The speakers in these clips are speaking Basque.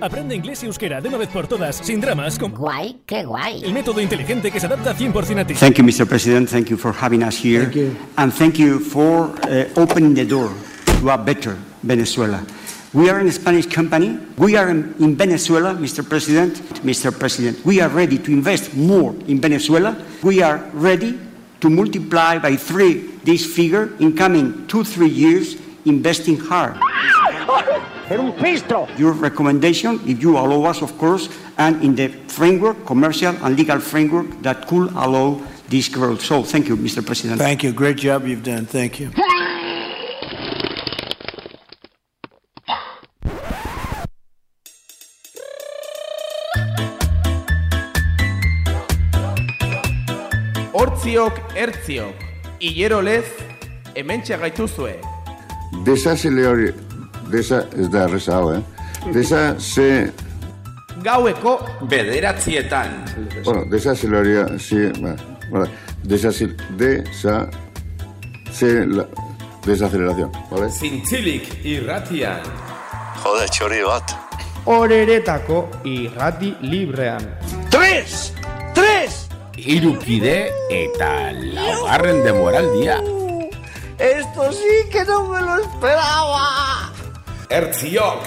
Aprende inglés y euskera de una vez por todas, sin dramas, con Guay, qué guay. el método inteligente que se adapta 100% a ti. Thank you, Mr. President. Thank you for having us here. Thank you. And thank you for uh, opening the door to a better Venezuela. We are a Spanish company. We are in, in Venezuela, Mr. President. Mr. President, we are ready to invest more in Venezuela. We are ready to multiply by three this figure in coming two, three years, investing hard. Your recommendation, if you allow us, of course, and in the framework, commercial and legal framework that could allow this growth. So thank you, Mr. President. Thank you. Great job you've done. Thank you. Hortziok, ertziok, hilero lez, hementxe gaituzue. Desa... Ez da erreza hau, eh? Desa se... Gaueko bederatzietan. Bueno, desazeleoria... Si... Ba, vale. Desazil... Desa... Se... La, desaceleración, ¿vale? Zintzilik irratian. Jode, txori bat. Horeretako irrati librean. Irukide eta laugarren demoraldia. Esto sí que no me lo esperaba. Ertziok,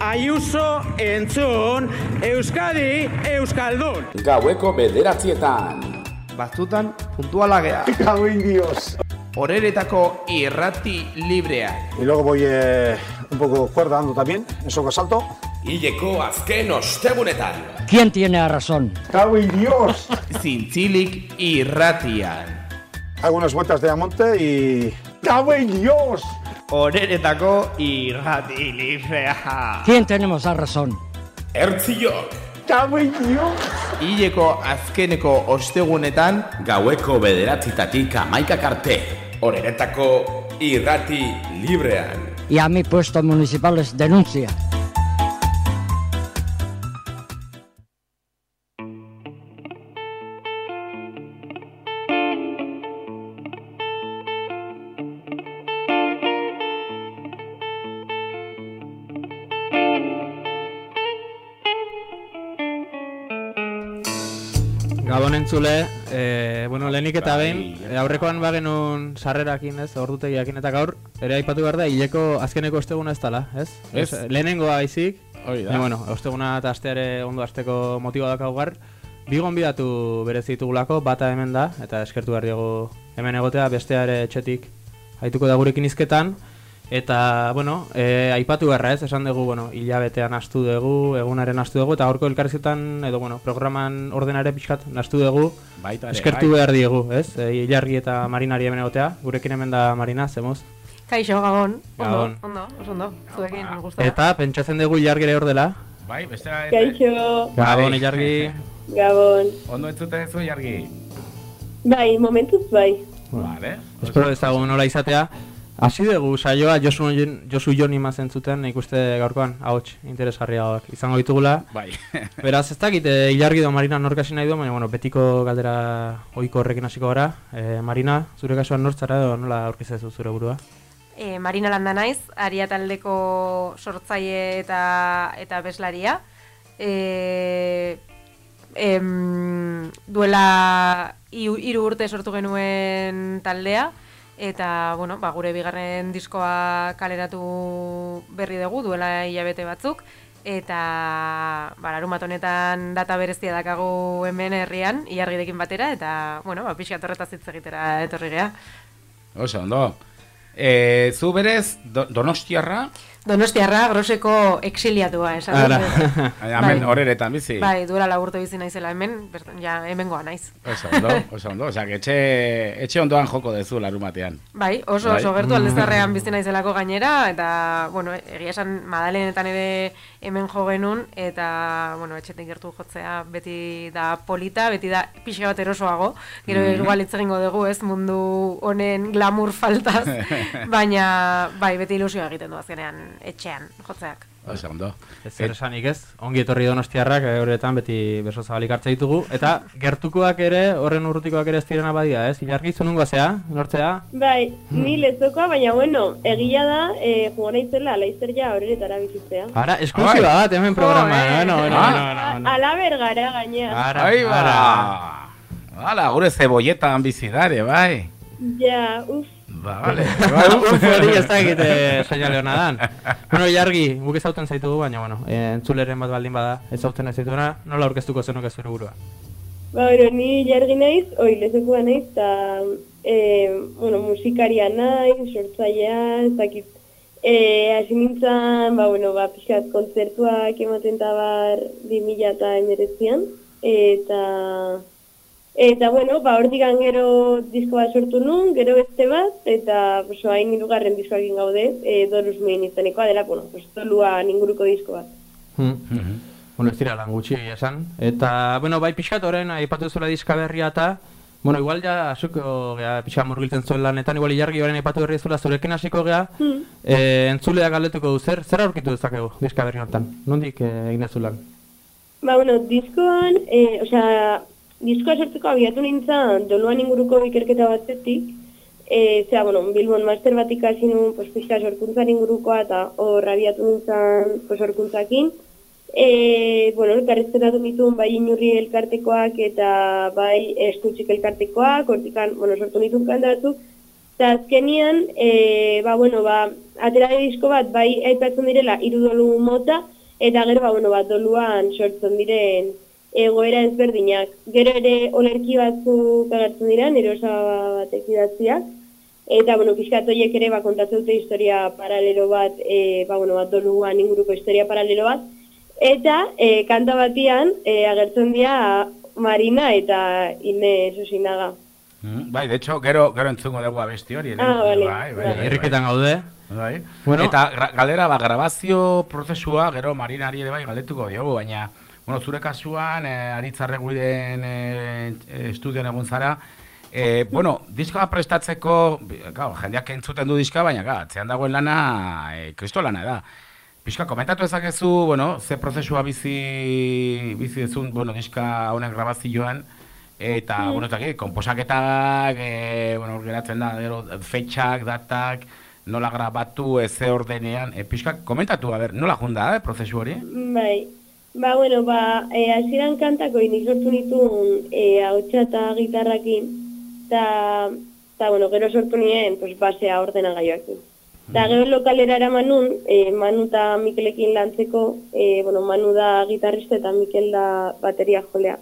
Ayuso entzun, Euskadi, Euskaldun. gaueko bederatzietan. Batzutan puntuala gea. Cago en Dios. Horeretako irrati librean. Y luego voy eh, un poco cuerda dando también, en salto. Hileko azken ostegunetan. ¿Quién tiene la razón? En Dios. Zintzilik irratian. Hago unas vueltas de Amonte y... ¡Cago en Dios! Horeretako irrati librea. ¿Quién tenemos la razón? Ertziok, ¡Cago en Dios! hileko azkeneko ostegunetan gaueko bederatzitatik amaikak arte. Horeretako irrati librean. Y a mi puesto municipales denuncia. Entzule, e, bueno, lehenik eta behin, e, aurrekoan bagenun sarrerakin, ez, ordutegiakin eta gaur, ere aipatu behar da, hileko azkeneko osteguna ez dala, ez? Ez. lehenengoa aizik, Hoi baina, bueno, osteguna eta asteare ondo asteko motiba dakau gar, bigon bidatu berezitugulako, bata hemen da, eta eskertu behar diogu hemen egotea, besteare etxetik. Haituko da gurekin izketan, Eta, bueno, e, aipatu beharra ez, esan dugu, bueno, hilabetean astu dugu, egunaren astu dugu, eta gaurko elkarrizketan, edo, bueno, programan ordenare pixkat nastu dugu, Baita ere, eskertu bai. behar diegu, ez? E, Ilargi eta Marinari hemen egotea, gurekin hemen da Marina, zemuz? Kaixo, Gabon. Ondo, Gabon. ondo, oso ondo. Zuekin, gustatzen. Eta, pentsatzen dugu Ilargi ere hor dela. Bai, bestea... Kaixo, Gabon, Ilargi. Gabon. Ondo entzute zu jargi. Bai, momentuz bai. Vale. Espero ez dago nola izatea. Hasi dugu saioa Josu, Josu Joni mazen zuten, nik uste gaurkoan, ahots, interesgarriagoak izango ditugula. Bai. Beraz, ez dakit, e, Ilargi edo Marina nork hasi nahi du, baina, bueno, betiko galdera ohiko horrekin hasiko gara. E, Marina, zure kasuan nortzara edo nola aurkizezu zure burua? E, Marina landa naiz, aria taldeko sortzaile eta eta beslaria. E, em, duela hiru urte sortu genuen taldea eta bueno, ba, gure bigarren diskoa kaleratu berri dugu duela hilabete batzuk eta ba, larumat honetan data berezia dakagu hemen herrian ilargirekin batera eta bueno, ba, pixka torretaz hitz egitera etorri gea. Oso, ondo. E, zu berez, do, donostiarra, Donostiarra groseko exiliatua, esan Ara. dut. hemen Bai. horeretan bizi. Bai, duela laburte bizi naizela hemen, bertan, ja, hemengoa naiz. Oso ondo, oso ondo. Que etxe, etxe ondoan joko dezu larumatean. Bai, oso, Bai. oso gertu aldezarrean bizi naizelako gainera, eta, bueno, egia esan Madalenetan ere hemen jo genuen, eta, bueno, etxetik gertu jotzea beti da polita, beti da pixka bat erosoago, gero Mhm. igual hitz egingo dugu, ez, mundu honen glamour faltaz, baina, bai, beti ilusioa egiten du azkenean etxean, jotzeak. Oso, ondo. Ez zer esanik ez, ongi etorri donostiarrak, eh, horretan beti beso zabalik hartza ditugu. Eta gertukoak ere, horren urrutikoak ere ez direna badia, ez? Ilargi, zunungo zea, nortzea? Bai, ni lezokoa, baina bueno, egia da, eh, jugo naizela, laizzer ja horretara bizitzea. Ara, esklusiba bat, hemen programa, bueno, bueno, Ah. bueno, bueno, bueno. Ala bergara gainea. Ara, Ai, ba. ara. Hala, gure zeboietan bizi dare, bai. Ja, uf. Ba, vale. Uf, hori ez da egite seinale hona dan. Bueno, jargi, guk ezauten zaitugu, baina, bueno, eh, entzuleren bat baldin bada, ezauten ez zaituena, nola aurkeztuko zenok ez burua. Ba, bueno, ni jargi naiz, oi, lezokoa naiz, eta, eh, bueno, musikaria naiz, sortzailea, ez dakit. Eh, hasi nintzen, ba, bueno, ba, pixkat kontzertuak ematen tabar 2000 eta emeretzian, eta, eta, bueno, ba, hortik gero disko bat sortu nun, gero beste bat, eta, pues, hain irugarren diskoakin gaude, eh, doruz mein izanekoa dela, bueno, pues, doluan inguruko disko bat. Hmm. Bueno, ez dira lan gutxi esan. Eta, bueno, bai pixkat horren, aipatu zuela diska berria eta, bueno, igual ja, asuko, gea, pixka murgiltzen zuen lanetan, igual ilargi horren aipatu berria zuela, zurekin hasiko gea, eh, entzulea galdetuko du, zer, zer aurkitu dezakegu diska berri hortan? Nondik eh, egin dezu lan? Ba, bueno, diskoan, eh, osea, diskoa sortzeko abiatu nintzen doluan inguruko ikerketa batetik, eh, zera, bueno, Bilbon master bat ikasi nuen, pues, pixka sorkuntzan ingurukoa, eta hor abiatu nintzen, pues, sorkuntzakin. Eh, bueno, elkarrezketatu nituen bai inurri elkartekoak eta bai eskutxik elkartekoak, hortikan, bueno, sortu nituen kanta batzuk, Eta azkenian, e, ba, bueno, ba, atera disko bat, bai aipatzen direla irudolu mota, eta gero, ba, bueno, ba, doluan sortzen diren egoera ezberdinak. Gero ere olerki batzuk agertzen dira, nire osaba batek idatziak. Eta, bueno, pixkatoiek ere, ba, kontatzen dute historia paralelo bat, e, ba, bueno, ba, doluan inguruko historia paralelo bat. Eta, e, kanta batian, e, agertzen dira Marina eta Ine Susinaga. Mm, Bai, de hecho, gero, gero entzungo dugu abesti hori. Ah, vale, Bai, bai, bai, Irriketan gaude. Bai. Bueno. Eta galdera, ba, grabazio prozesua, gero marinari ere bai galdetuko diogu, baina, bueno, zure kasuan, eh, aritzarre guiden eh, eh, estudioan egon zara, eh, bueno, diskoa prestatzeko, gau, jendeak entzuten du diska, baina, ga, atzean dagoen lana, eh, kristo lana da. Pixka, komentatu ezakezu, bueno, ze prozesua bizi, bizi dezun, bueno, diska honen grabazioan, eta, bueno, eta ki, komposaketak, e, bueno, geratzen da, gero, fetxak, datak, nola grabatu, ez ze ordenean, e, pixka, komentatu, a ber, nola junda, eh, prozesu hori? Bai, ba, bueno, ba, e, hasieran kantako nik sortu nituen e, hautsa eta gitarrakin, eta, eta, bueno, gero sortu nien, pues, basea ordenagailuakin. Eta gero lokalera eraman nun, e, Manu eta Mikelekin lantzeko, e, bueno, Manu da gitarrista eta Mikel da bateria jolea.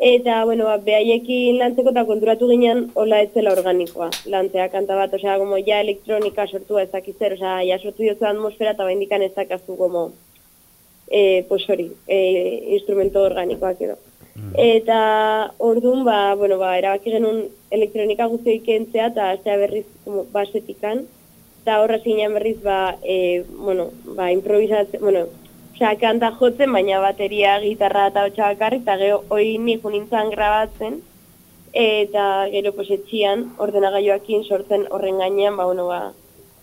Eta, bueno, ba, behaiekin lantzeko eta konturatu ginen, hola ez zela organikoa, lantzea kanta bat, osea, como ja elektronika sortua ezakizer, osea, ja sortu diozu atmosfera eta baindikan ez dakazu, como, e, pues hori, e, instrumento organikoak edo. Eta orduan, ba, bueno, ba, erabaki genuen elektronika guztioik kentzea eta hastea berriz como, basetikan, eta horra zinean berriz, ba, e, bueno, ba, improvisatzen, bueno, osea, kanta jotzen, baina bateria, gitarra eta hotxa bakarrik, eta gero hori nik nintzen grabatzen, eta gero pues, etxian sortzen horren gainean, ba, bueno, ba,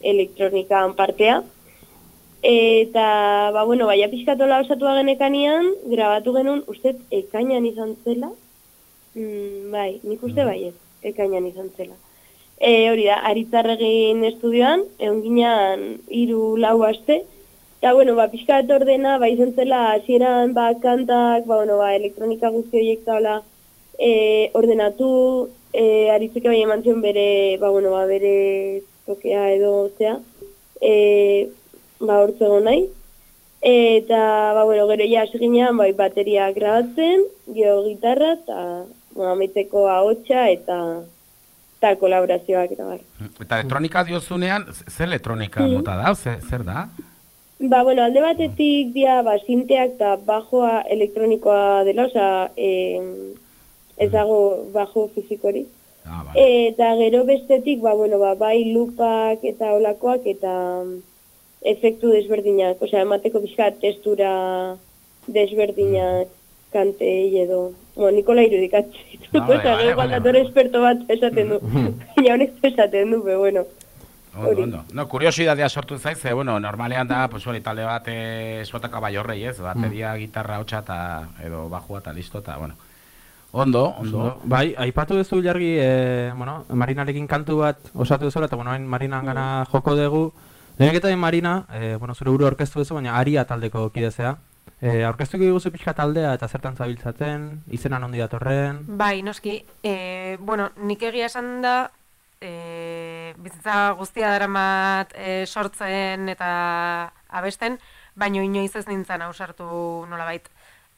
elektronikan partea. Eta, ba, bueno, baina pixkatola osatua genekanian, grabatu genuen, uste, ekainan izan zela, mm, bai, nik uste bai ez, ekainan izan zela. E, hori da, aritzarregin estudioan, egon ginean hiru lau aste, eta, bueno, ba, pixkat ordena, ba, izan zela, hasieran ba, kantak, ba, bueno, ba, elektronika guzti horiek zaula, e, ordenatu, e, aritzeke bai eman zion bere, ba, bueno, ba, bere tokea edo, zea, e, ba, hortzegon nahi. Eta, ba, bueno, gero ja hasi ginean, bai, bateria grabatzen, gero gitarra, eta, bueno, amaitzeko ahotsa eta eta kolaborazioak eta bar. Eta elektronika diozunean, ze- ze elektronika Mhm. mota da, ze, zer da? Ba, bueno, alde batetik dia, ba, sinteak eta bajoa elektronikoa dela, osea, eh, ez dago bajo fizikori. Ah, Eta gero bestetik, ba, bueno, ba, bai lupak eta olakoak eta mm, efektu desberdinak, osea, emateko pixka testura desberdinak kantei edo... Bueno, Nikola irudikatzen ditut, Ah, bai, osea, bai, gero bai, igual dator esperto bat esaten du. Baina honek esaten du, pero bueno. Ondo, ondo. No, kuriosidadea sortu zaiz, ze, bueno, normalean da, pues hori talde bat eh, esbotaka bai horrei, ez? Bateria, gitarra, hotxa, eta, edo bajua, eta listo, eta, bueno. Ondo, ondo. Bai, aipatu duzu jargi, e, bueno, Marinarekin kantu bat osatu duzuela, eta bueno, hain Marinan gana joko dugu. Lehenek Marina, e, bueno, zure buru orkestu duzu, baina aria taldeko kidezea. E, aurkeztuko diguzu pixka taldea eta zertan zabiltzaten, izenan ondi datorren. Bai, noski, e, bueno, nik egia esan da, e, bizitza guztia daramat e, sortzen eta abesten, baino inoiz ez nintzen ausartu nolabait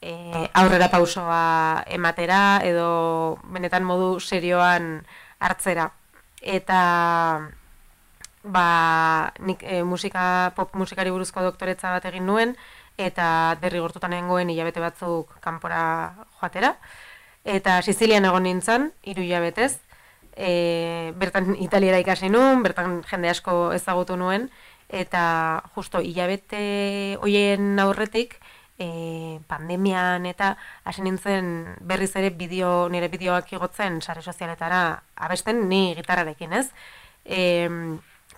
e, aurrera pausoa ematera edo benetan modu serioan hartzera. Eta ba, nik e, musika, pop musikari buruzko doktoretza bat egin nuen, eta derrigortutan nengoen hilabete batzuk kanpora joatera. Eta Sizilian egon nintzen, hiru hilabetez, e, bertan italiera ikasi nuen, bertan jende asko ezagutu nuen, eta justo hilabete hoien aurretik, e, pandemian eta hasi nintzen berriz ere bideo, nire bideoak igotzen sare sozialetara abesten ni gitarrarekin, ez? E,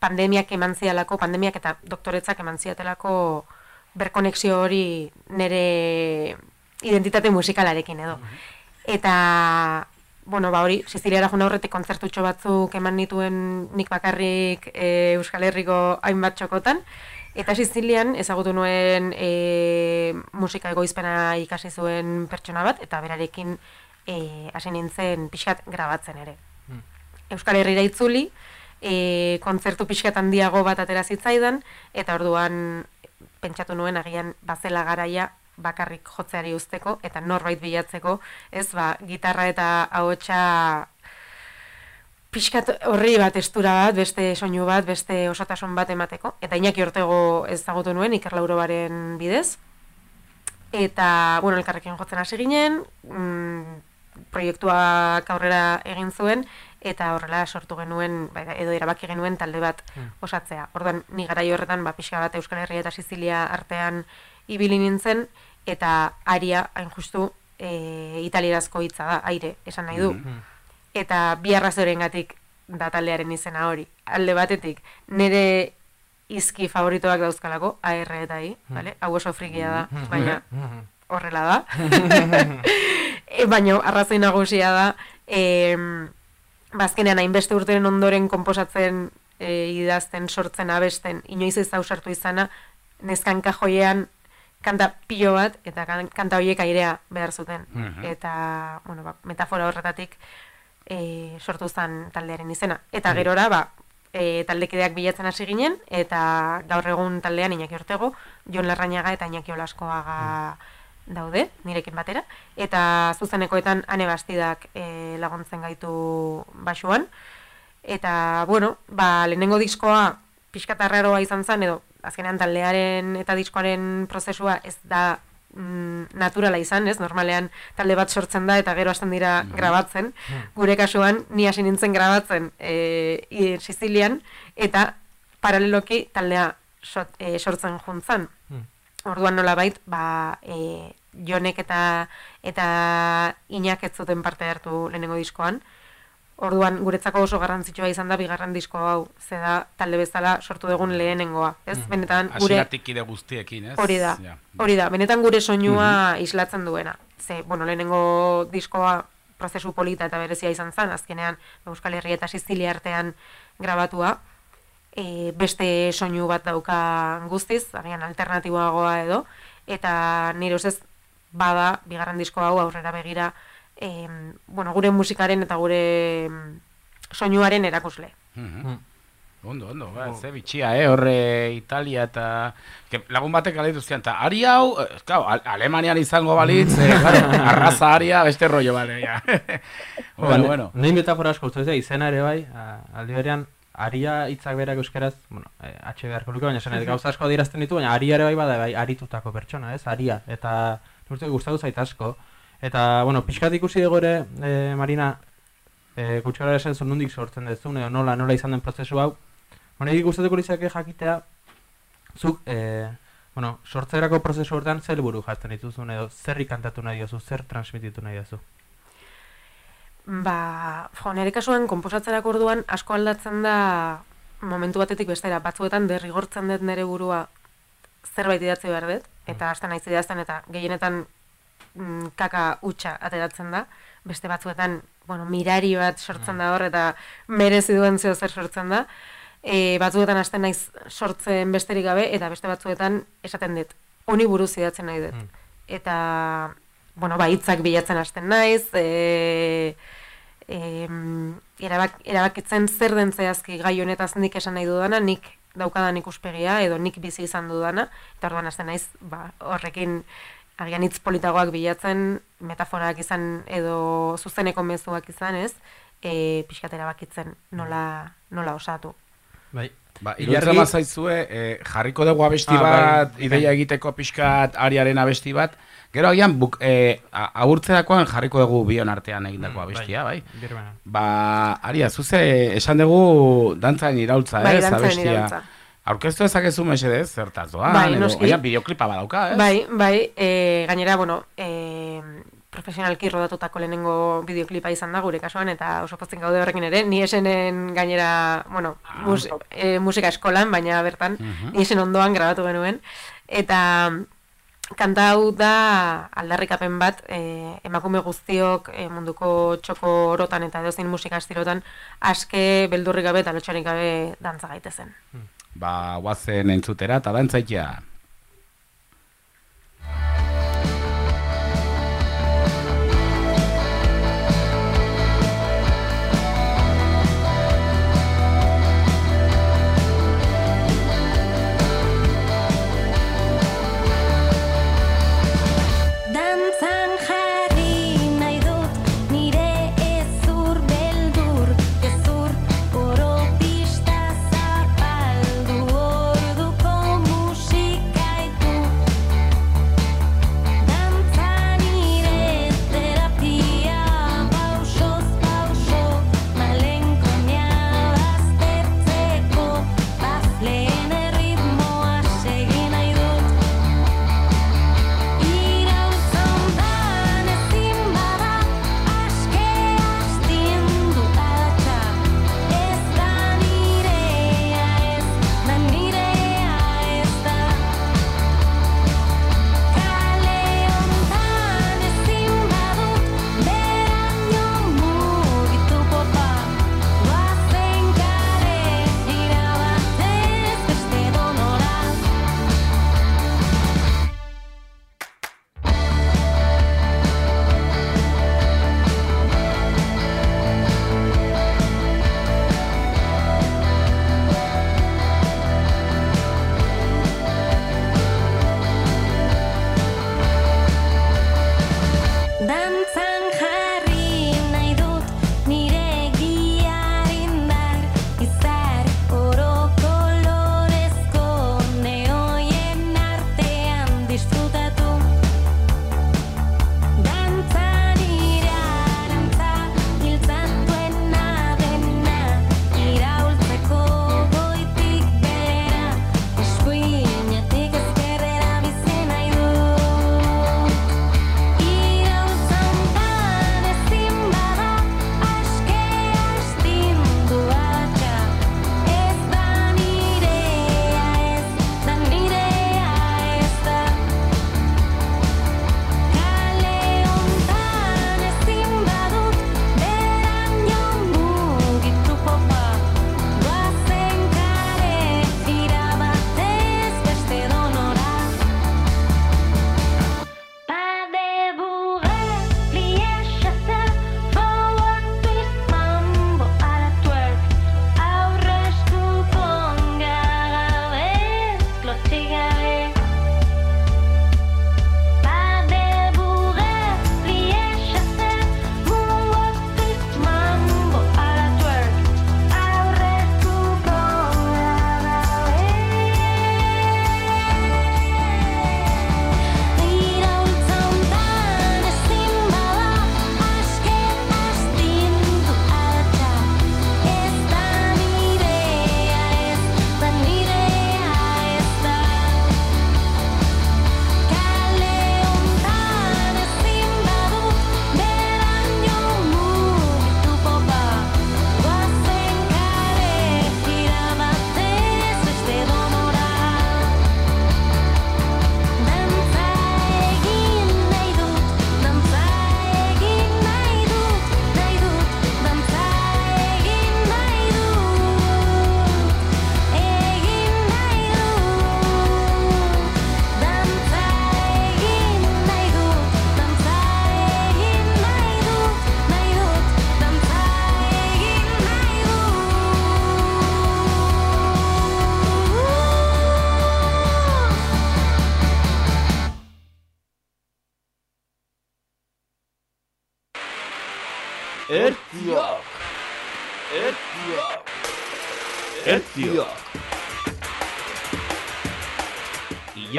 pandemiak eman zialako, pandemiak eta doktoretzak eman ziatelako berkonexio hori nire identitate musikalarekin edo. Eta bueno, ba hori, Siziliara juna horretik kontzertutxo batzuk eman nituen nik bakarrik e, Euskal Herriko hainbat txokotan. Eta Sizilian ezagutu nuen e, musika egoizpena ikasi zuen pertsona bat, eta berarekin e, hasi nintzen pixkat grabatzen ere. Hmm. Euskal Herrira itzuli, e, kontzertu pixkat handiago bat atera zitzaidan, eta orduan pentsatu nuen agian bazela garaia bakarrik jotzeari usteko eta norbait bilatzeko, ez? Ba, gitarra eta ahotsa pixkat horri bat estura bat, beste soinu bat, beste osotasun bat emateko, eta inaki ortego ezagutu nuen ikerlaurobaren bidez, eta, bueno, elkarrekin jotzen hasi ginen, mm, proiektuak aurrera egin zuen, eta horrela sortu genuen, bai, edo erabaki genuen talde bat hmm. osatzea. Orduan, ni garai horretan, ba, pixka bat Euskal Herria eta Sizilia artean ibili nintzen, eta aria, hain justu, e, italierazko hitza da, aire, esan nahi du. Mm-hmm. Eta bi arrazoren gatik da taldearen izena hori. Alde batetik, nire izki favoritoak dauzkalako, AR eta I, mm. vale? hau oso frikia da, baina horrela da. e, baina arrazoi nagusia da, e, bazkenean hainbeste urteren ondoren komposatzen e, idazten, sortzen, abesten, inoiz ez ausartu izana, nezkan kajoiean kanta pilo bat, eta kanta horiek airea behar zuten. Mhm. Eta, bueno, ba, metafora horretatik e, sortu zen taldearen izena. Eta mhm. gerora, ba, e, taldekideak bilatzen hasi ginen, eta gaur egun taldean Iñaki Ortego, Jon Larrañaga eta Iñaki Olaskoaga mhm. Daude, nirekin batera. Eta zuzenekoetan ane bastidak e, laguntzen gaitu basuan. Eta, bueno, ba, lehenengo diskoa pixkatarraroa izan zen, edo azkenean taldearen eta diskoaren prozesua ez da mm, naturala izan, ez? Normalean talde bat sortzen da eta gero hasten dira mm. grabatzen. Mm. Gure kasuan ni hasi nintzen grabatzen eh Sizilian eta paraleloki taldea e, sortzen juntzan. Mm. Orduan nolabait, ba, e, Jonek eta eta Iñak ez zuten parte hartu lehenengo diskoan. Orduan guretzako oso garrantzitsua izan da bigarren disko hau, ze da talde bezala sortu dugun lehenengoa, ez? Mm. Benetan gure ide guztiekin, ez? Hori da. Hori da, benetan gure soinua mm islatzen duena. Ze, bueno, lehenengo diskoa prozesu polita eta berezia izan zen, azkenean Euskal Herria eta Sizilia artean grabatua. E, beste soinu bat dauka guztiz, agian alternatiboagoa edo, eta nire ustez bada bigarren disko hau aurrera begira e, bueno, gure musikaren eta gure soinuaren erakusle. Mm Ondo, ondo, ba, ze bitxia, eh, horre Italia eta que lagun batek galetu zian, eta ari hau, eh, claro, Alemanian izango balitz, eh, claro, arraza aria, beste rollo, bale, ja. bueno, bueno. Nein metafora asko, uste izena ere bai, aldi berean, aria hitzak berak euskeraz, bueno, eh, H beharko luke, baina esan, gauza asko dirazten ditu, baina aria ere bai bada, bai, aritutako pertsona, ez, aria, eta nurtu gustatu zait asko, Eta, bueno, pixkat ikusi dugu ere, e, Marina, e, kutsara esan zon nundik sortzen dezun, edo nola, nola izan den prozesu hau. Hone, gustatuko izake jakitea, zuk, e, bueno, sortzerako prozesu hortan zer buru jazten dituzun, edo zerri kantatu nahi duzu, zer transmititu nahi duzu? Ba, jo, nire kasuan, komposatzerako orduan asko aldatzen da momentu batetik bestera, batzuetan derrigortzen dut nere burua zerbait idatzi behar dut, eta hasten naiz idazten, eta gehienetan mm, kaka utxa ateratzen da, beste batzuetan, bueno, mirari bat sortzen da hor, eta merezi duen zeo zer sortzen da, e, batzuetan hasten naiz sortzen besterik gabe, eta beste batzuetan esaten dut, honi buruz idatzen nahi dut. Eta, bueno, ba, hitzak bilatzen hasten naiz, e, e, erabak, erabakitzen zer den zehazki gai honetaz nik esan nahi dudana, nik daukadan ikuspegia, edo nik bizi izan dudana, eta orduan hasten naiz, ba, horrekin agian hitz politagoak bilatzen, metaforak izan edo zuzeneko mezuak izan, ez? E, pixkat erabakitzen nola, nola osatu. Bai. Ba, iruditzen bazaizue, eh, jarriko dugu abesti Ah, bai. bat, ideia egiteko pixkat ariaren abesti bat, gero agian buk, eh, a- agurtzerakoan jarriko dugu bion artean egindako abestia, bai? Birmena. Ba, aria, zuze, esan dugu dantzaren iraultza, Bai, ez, abestia. iraultza. Aurkeztu ezakezu mesedez, zertaz doan, Bai, edo, noski. bideoklipa badauka, ez? Bai, bai, e, gainera, bueno, e, profesionalki rodatutako lehenengo bideoklipa izan da gure kasuan, eta oso pozten gaude horrekin ere, ni esenen gainera, bueno, mus, e, musika eskolan, baina bertan, Mhm. ni esen ondoan grabatu genuen, eta kanta hau da aldarrikapen bat e, emakume guztiok e, munduko txoko orotan eta edozein musika estilotan aske beldurrik gabe eta lotxarik gabe dantza gaitezen. Ba, guazen entzutera eta dantzaitea.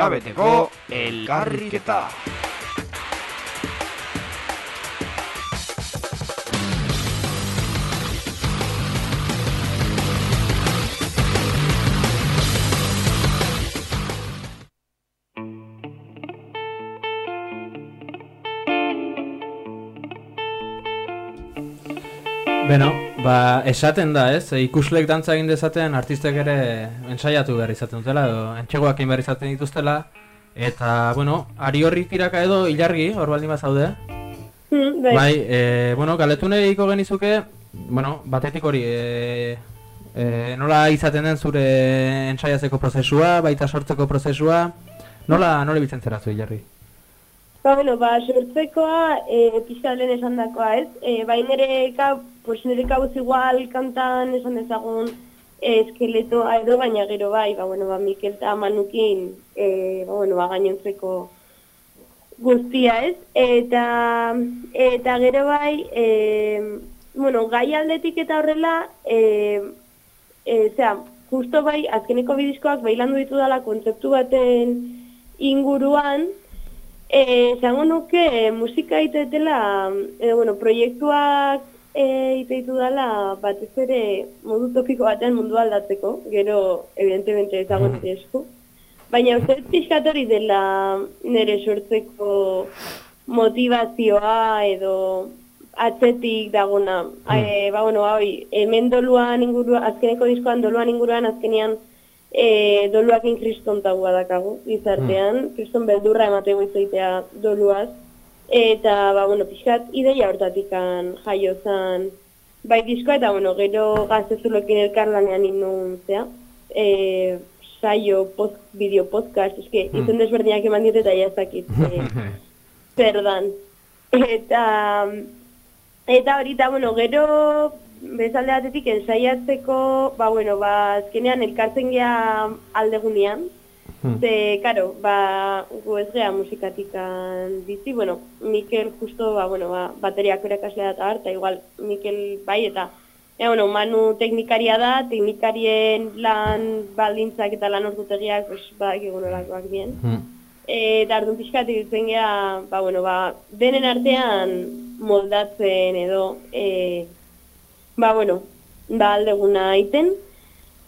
Ilabeteko elkarriketa. Ba, esaten da, ez? Ikuslek dantza egin dezaten artistek ere ensaiatu behar izaten dutela, edo entxegoak egin behar izaten dituztela. Eta, bueno, ari horrik iraka edo ilargi, hor baldin bazaude. Hmm, bai. Bai, e, bueno, galetu nahiko genizuke, bueno, batetik hori, e, e, nola izaten den zure ensaiatzeko prozesua, baita sortzeko prozesua, nola, nola bitzen zera zu, ilargi? Ba, bueno, ba, sortzekoa, e, pixka lehen esan dakoa, ez? E, ba, nire, ka, pues, nire kabuz igual kantan esan dezagun e, eskeletoa edo, baina gero bai, ba, bueno, ba, Mikel eta Manukin, e, ba, bueno, ba, gainontzeko guztia, ez? Eta, eta gero bai, e, bueno, gai aldetik eta horrela, e, e, zera, justo bai, azkeneko bidizkoak bailandu ditu dela kontzeptu baten inguruan, Zango nuke eh, musika itetela, edo bueno, proiektuak eh, iteitu dela batez ere modu topiko batean mundu aldatzeko, gero evidentemente Mm. nire esku. Baina uste pixkat hori dela nire sortzeko motivazioa edo atzetik dagona. Eh, ba, bueno, hoi, hemen doluan inguruan, azkeneko diskoan doluan inguruan azkenean e, doluakin kriston taua dakagu, gizartean, kriston beldurra emateko izaitea doluaz, eta, ba, bueno, pixkat, ideia hortatikan jaio zan, bai diskoa, eta, bueno, gero gaztezulokin elkarlanean indun, zea, e, saio, post, bideo podcast, eske, Hmm. izen desberdinak eman diet eta jazakit, e, zer dan. Eta, eta horita, bueno, gero bezalde batetik ensaiatzeko, ba, bueno, ba, azkenean elkartzen gea aldegunean, Hmm. Ze, karo, ba, gu ez gea musikatikan bizi, bueno, Mikel justo, ba, bueno, ba, bateriako erakaslea da eta harta, igual, Mikel bai, eta, e, bueno, Manu teknikaria da, teknikarien lan baldintzak eta lan ordutegiak, pues, ba, egun bien. E, eta ardu pixkatik ditzen gea, ba, bueno, ba, denen artean moldatzen edo, e, ba, bueno, ba, aldeguna aiten,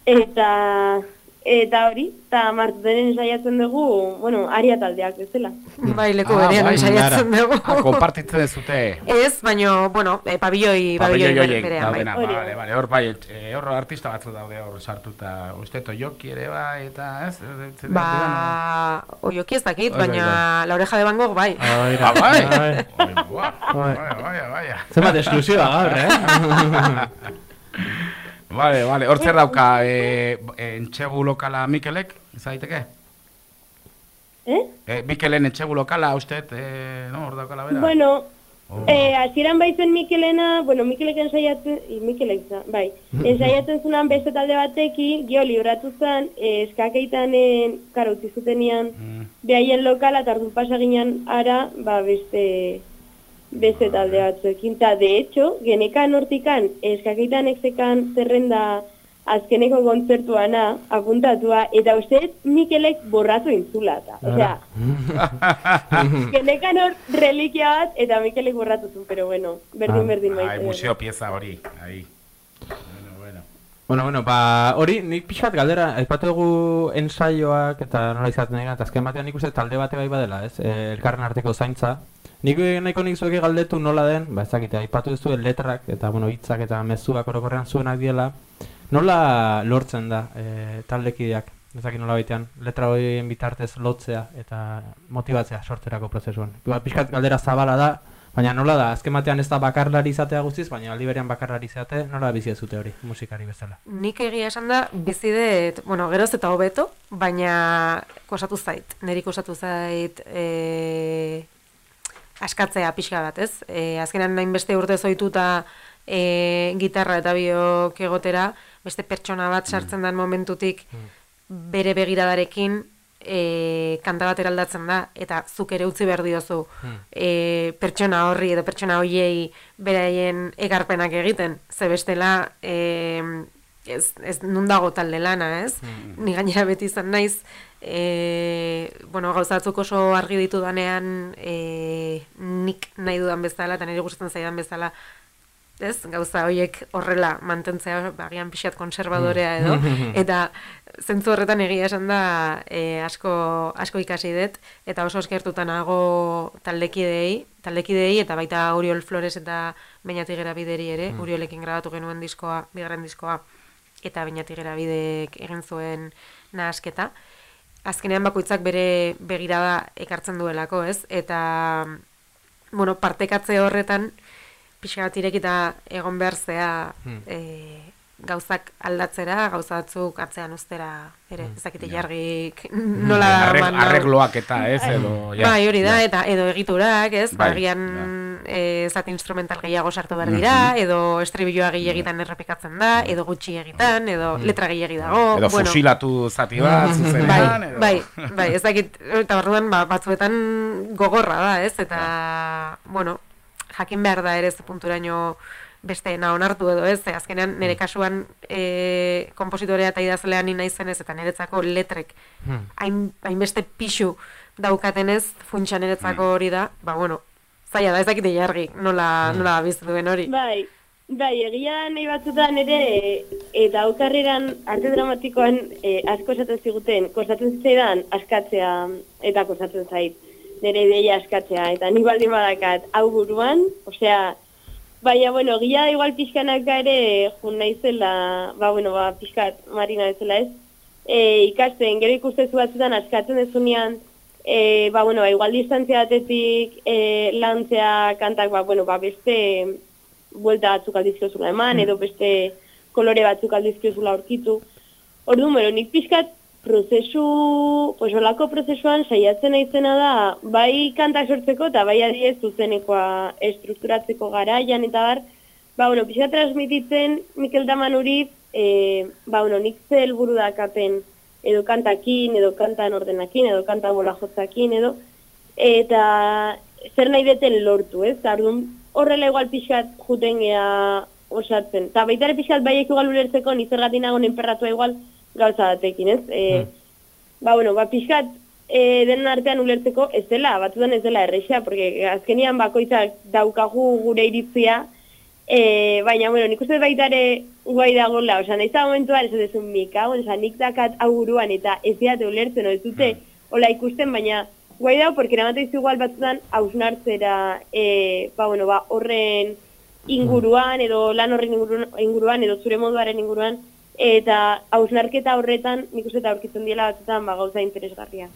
eta, eta hori, eta martutenen ensaiatzen dugu, bueno, aria taldeak bezala. Bai, leku Ah, berean bai, ensaiatzen gara. dugu. Ah, konpartitzen dezute. Ez, baino, bueno, e, pabilloi, pabilloi Pabelloi berean, bai. daudena, Vale, vale, hor bai, eh, hor artista batzu daude hor sartuta. Uste Toyoki ere bai, eta ez? Ba, oioki ez dakit, Bai, bai, baina bai. la oreja de Van Gogh bai. Ah, bai? Oi, buah. Vaya, vaya, vaya. Zenbat esklusiba gaur, eh? Vale, vale, hor zer dauka, eh, entxegu lokala Mikelek, izaiteke? Eh? Eh, Mikelen entxegu lokala, uste, eh, no, hor daukala bera? Bueno, eh, hasieran baitzen Mikelena, bueno, Mikelek ensaiatzen, i, Mikelek za, bai, ensaiatzen zunan beste talde batekin, gio libratu zen, eh, eskakeitanen, karo, utzi zutenean, behaien lokala, eta orduan pasa ginen ara, ba, beste, beste talde batzuekin. Ta, de hecho, genekan hortikan, eskakeitan ekzekan zerrenda azkeneko kontzertuana, apuntatua, eta uste Mikelek borratu intzula, eta, osea, genekan hor reliquia bat, eta Mikelek borratu zuen, pero bueno, berdin, berdin Ai, maite. museo pieza hori, ahí. Bueno, bueno. Bueno, bueno, ba, hori, nik pixat galdera, aipatu dugu ensaioak eta nola izaten dira, eta azken batean nik uste talde bate bai badela, ez? E, elkarren arteko zaintza. Nik nahiko nik zueke galdetu nola den, ba, ez dakite, aipatu duzu letrak eta, bueno, hitzak eta mezuak orokorrean zuenak diela. Nola lortzen da e, taldekideak, ez dakit nola baitean, letra horien bitartez lotzea eta motibatzea sortzerako prozesuan. Ba, pixkat galdera zabala da, Baina nola da, azken batean ez da bakarlari izatea guztiz, baina aldi berean bakarlari izate, nola bizi zute hori, musikari bezala. Nik egia esan da, bizi dut, bueno, geroz eta hobeto, baina kosatu zait. Neri kosatu zait e, askatzea pixka bat, ez? E, azkenan nahin beste urte zoituta e, gitarra eta biok egotera, beste pertsona bat sartzen den momentutik bere begiradarekin e, kanta bat eraldatzen da, eta zuk ere utzi behar diozu Hmm. e, pertsona horri edo pertsona hoiei beraien egarpenak egiten, ze bestela e, ez, ez nun dago talde lana, ez? Ni gainera beti izan naiz, e, bueno, gauzatzuk oso argi ditu danean e, nik nahi dudan bezala, eta niri gustatzen zaidan bezala, ez, gauza horiek horrela mantentzea, bagian pixat konservadorea edo, eta zentzu horretan egia esan da e, asko, asko ikasi dut, eta oso eskertuta nago taldekideei, taldekideei, eta baita Uriol Flores eta Beñatigera bideri ere, Mm. Uriolekin grabatu genuen diskoa, bigarren diskoa, eta Beñatigera bidek egin zuen nahasketa. Azkenean bakoitzak bere begirada ekartzen duelako, ez? Eta, bueno, partekatze horretan, pixka bat irekita egon behar zea Hmm. e, gauzak aldatzera, gauza batzuk atzean ustera ere, Hmm, ezakite ja. jargik Mm, nola arreg- arregloak eta, ez, edo, ja, bai, hori da, ja. eta edo egiturak, ez, Bai, bagian e, zati instrumental gehiago sartu behar dira, Mhm. edo estribilloa gehiagitan errepikatzen da, edo gutxi egitan, edo letra gehiagi dago, Edo bueno, fusilatu zati bat, zuzenean, bai, edo... bai, bai, ez dakit, eta barruan ba, batzuetan gogorra da, ez, eta, bueno, jakin behar da ere ze punturaino besteena onartu edo ez, azkenean nire kasuan e, kompositorea eta idazlean ni naizenez eta niretzako letrek Hmm. hain, hainbeste pixu daukatenez, funtsa niretzako hori da, ba, bueno, zaila da, ez dakite jargi, nola, nola bizi duen hori. Bai, bai, egia nahi batzutan ere, e, eta aukarreran arte dramatikoan e, asko esaten ziguten, kostatzen zitzaidan askatzea eta kostatzen zait, nire ideia askatzea, eta ni baldin badakat hau buruan, osea, baina, bueno, egia da igual pixkanaka ere jun naizela, ba, bueno, ba, pixkat marina bezala ez, e, ikasten, gero ikustezu batzutan askatzen dezunean, e, ba, bueno, ba, igual distantzia batetik e, lantzea kantak, ba, bueno, ba, beste buelta batzuk aldizkiozula eman, edo beste kolore batzuk aldizkiozula aurkitu. Orduan, bueno, nik pixkat prozesu, pues olako prozesuan saiatzen naizena da, bai kantak sortzeko eta bai adie zuzenekoa estrukturatzeko garaian eta bar, ba, bueno, pixkat transmititzen Mikel Damanuri, e, ba, bueno, nik ze helburu dakaten edo kantakin, edo kantan ordenakin, edo kanta bola jotzakin, edo, eta zer nahi deten lortu, ez? Orduan, horrela igual pixkat juten gea osatzen. Eta baita ere pixkat baiek igual ulertzeko, ni zergatik nago enperratua igual gauza batekin, ez? E, Ba, bueno, ba, pixkat e, denen artean ulertzeko ez dela, batzutan ez dela erresa, porque azkenian bakoitzak daukagu gure iritzia, e, baina, bueno, nik uste baita ere guai dagoela, oza, nahiz da momentuan ez dezun mika, oza, nik dakat hau buruan eta ez diate ulertzen, ez dute, hola ikusten, baina guai dago, porque namatu izu igual batzutan hausnartzera, e, ba, bueno, ba, horren inguruan, edo lan horren inguruan edo zure moduaren inguruan, eta hausnarketa horretan nik uste eta aurkitzen diela batzutan ba, gauza interesgarria.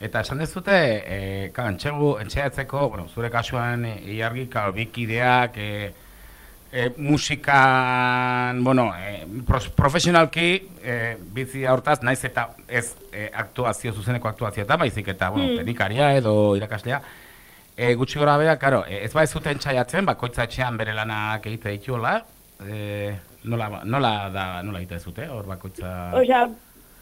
Eta esan dezute, e, ka, entxegu, entxeatzeko, bueno, zure kasuan, e, iargi, ka, bikideak, e, e, musikan, bueno, e, profesionalki, e, bizi hortaz, naiz eta ez e, aktuazio, zuzeneko aktuazio eta baizik eta, bueno, Hmm. teknikaria edo irakaslea, e, gutxi gora bera, karo, ez bai zuten txaiatzen, bakoitza etxean bere lanak egite dituela, e, nola, nola da, nola egite zute, hor bakoitza... Osea,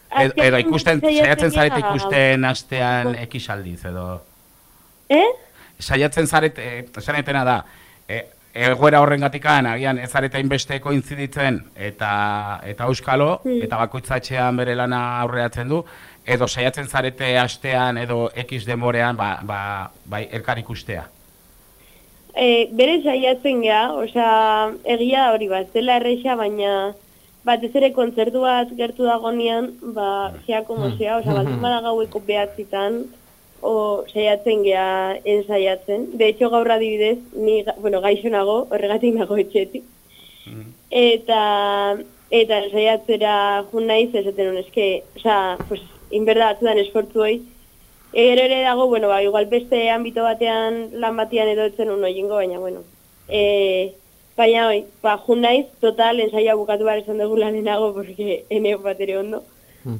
Edo, ikusten, saiatzen zarete ikusten astean ekisaldiz, edo... Eh? Saiatzen zarete, esan etena da, e, egoera horren gatikan, agian ez zarete inbeste koinziditzen, eta, eta euskalo, Hmm. eta bakoitza etxean bere lana aurreatzen du, edo saiatzen zarete astean, edo X demorean, ba, ba, bai, elkar ikustea. E, bere saiatzen geha, osea, egia da hori bat, zela erresa, baina batez ere kontzertu bat gertu dagonean, ba, zea como zea, osea, baldin bada gaueko behatzitan, o saiatzen geha ensaiatzen. De hecho, gaur adibidez, ni, bueno, gaixo nago, horregatik nago etxetik. Eta, eta saiatzera jun naiz, esaten un, eske, osea, pues, inberda batzudan esfortzu hoi, Ero ere dago, bueno, ba, igual beste ambito batean lan batean edo etzen uno egingo, baina, bueno. E, baina, oi, ba, jun naiz, total, ensaia bukatu behar esan dugu lanenago, porque ene bat ere ondo.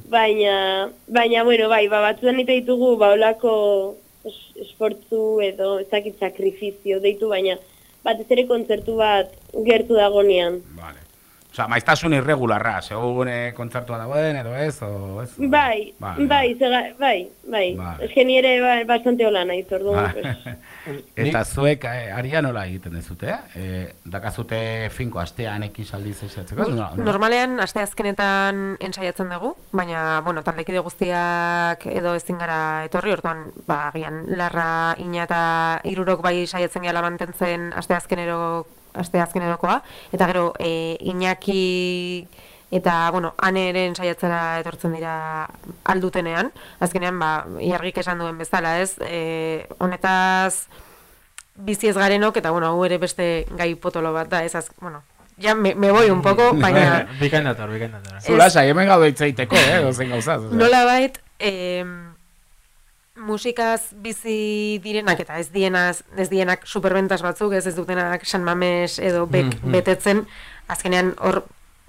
Baina, baina, bueno, bai, ba, batzutan nite ditugu, ba, olako es- esfortzu edo, ez dakit sakrifizio deitu, baina, batez ere kontzertu bat gertu dagonean. Osa, maiztasun irregularra, segun eh, kontzertua dagoen, edo ez, o ez? Bai, Vale, bai, zega, bai, bai. Vale. Ez que ni ere ba, bastante hola naiz, orduan, Ba. pues. Eta zuek eh, aria nola egiten dezute, eh? dakazute finko astean ekiz aldiz esatzeko? No, no. Normalean, aste azkenetan ensaiatzen dugu, baina, bueno, taldekide guztiak edo ezin gara etorri, orduan, ba, agian, larra, ina eta irurok bai saiatzen gehala mantentzen aste azkenero, aste azkenerokoa, eta gero, e, Iñaki eta, bueno, ane ere ensaiatzera etortzen dira aldutenean, azkenean, ba, iargik esan duen bezala, ez, e, honetaz, bizi ez garenok, eta, bueno, hau ere beste gai potolo bat da, ez, az, bueno, ja me, me voy un poco, baina... Bikain dator, bikain dator. Zu lasai, hemen gaude hitz egiteko, eh, dozen gauzaz. Nola bait, eh, musikaz bizi direnak eta ez dienaz, ez dienak superbentas batzuk, ez ez dutenak San Mames edo bek Mhm. betetzen, azkenean hor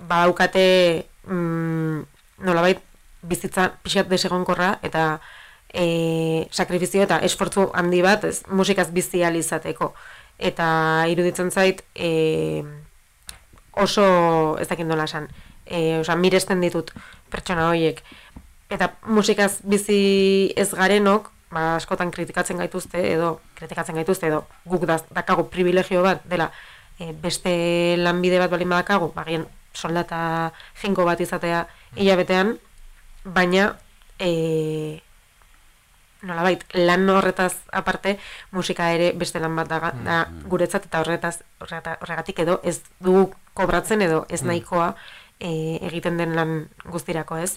badaukate mm, nolabait bizitza pixat desegonkorra eta e, sakrifizio eta esfortzu handi bat ez, musikaz bizi ahal izateko. Eta iruditzen zait e, oso ez dakit nola esan, e, osea, miresten ditut pertsona horiek. Eta musikaz bizi ez garenok, ba, askotan kritikatzen gaituzte edo kritikatzen gaituzte edo guk daz, dakago privilegio bat dela e, beste lanbide bat balin badakago, ba, gian soldata finko bat izatea hilabetean, baina e, nolabait, lan horretaz aparte, musika ere beste lan bat da, da guretzat eta horretaz, horreta- horregatik edo ez dugu kobratzen edo ez nahikoa e, egiten den lan guztirako ez.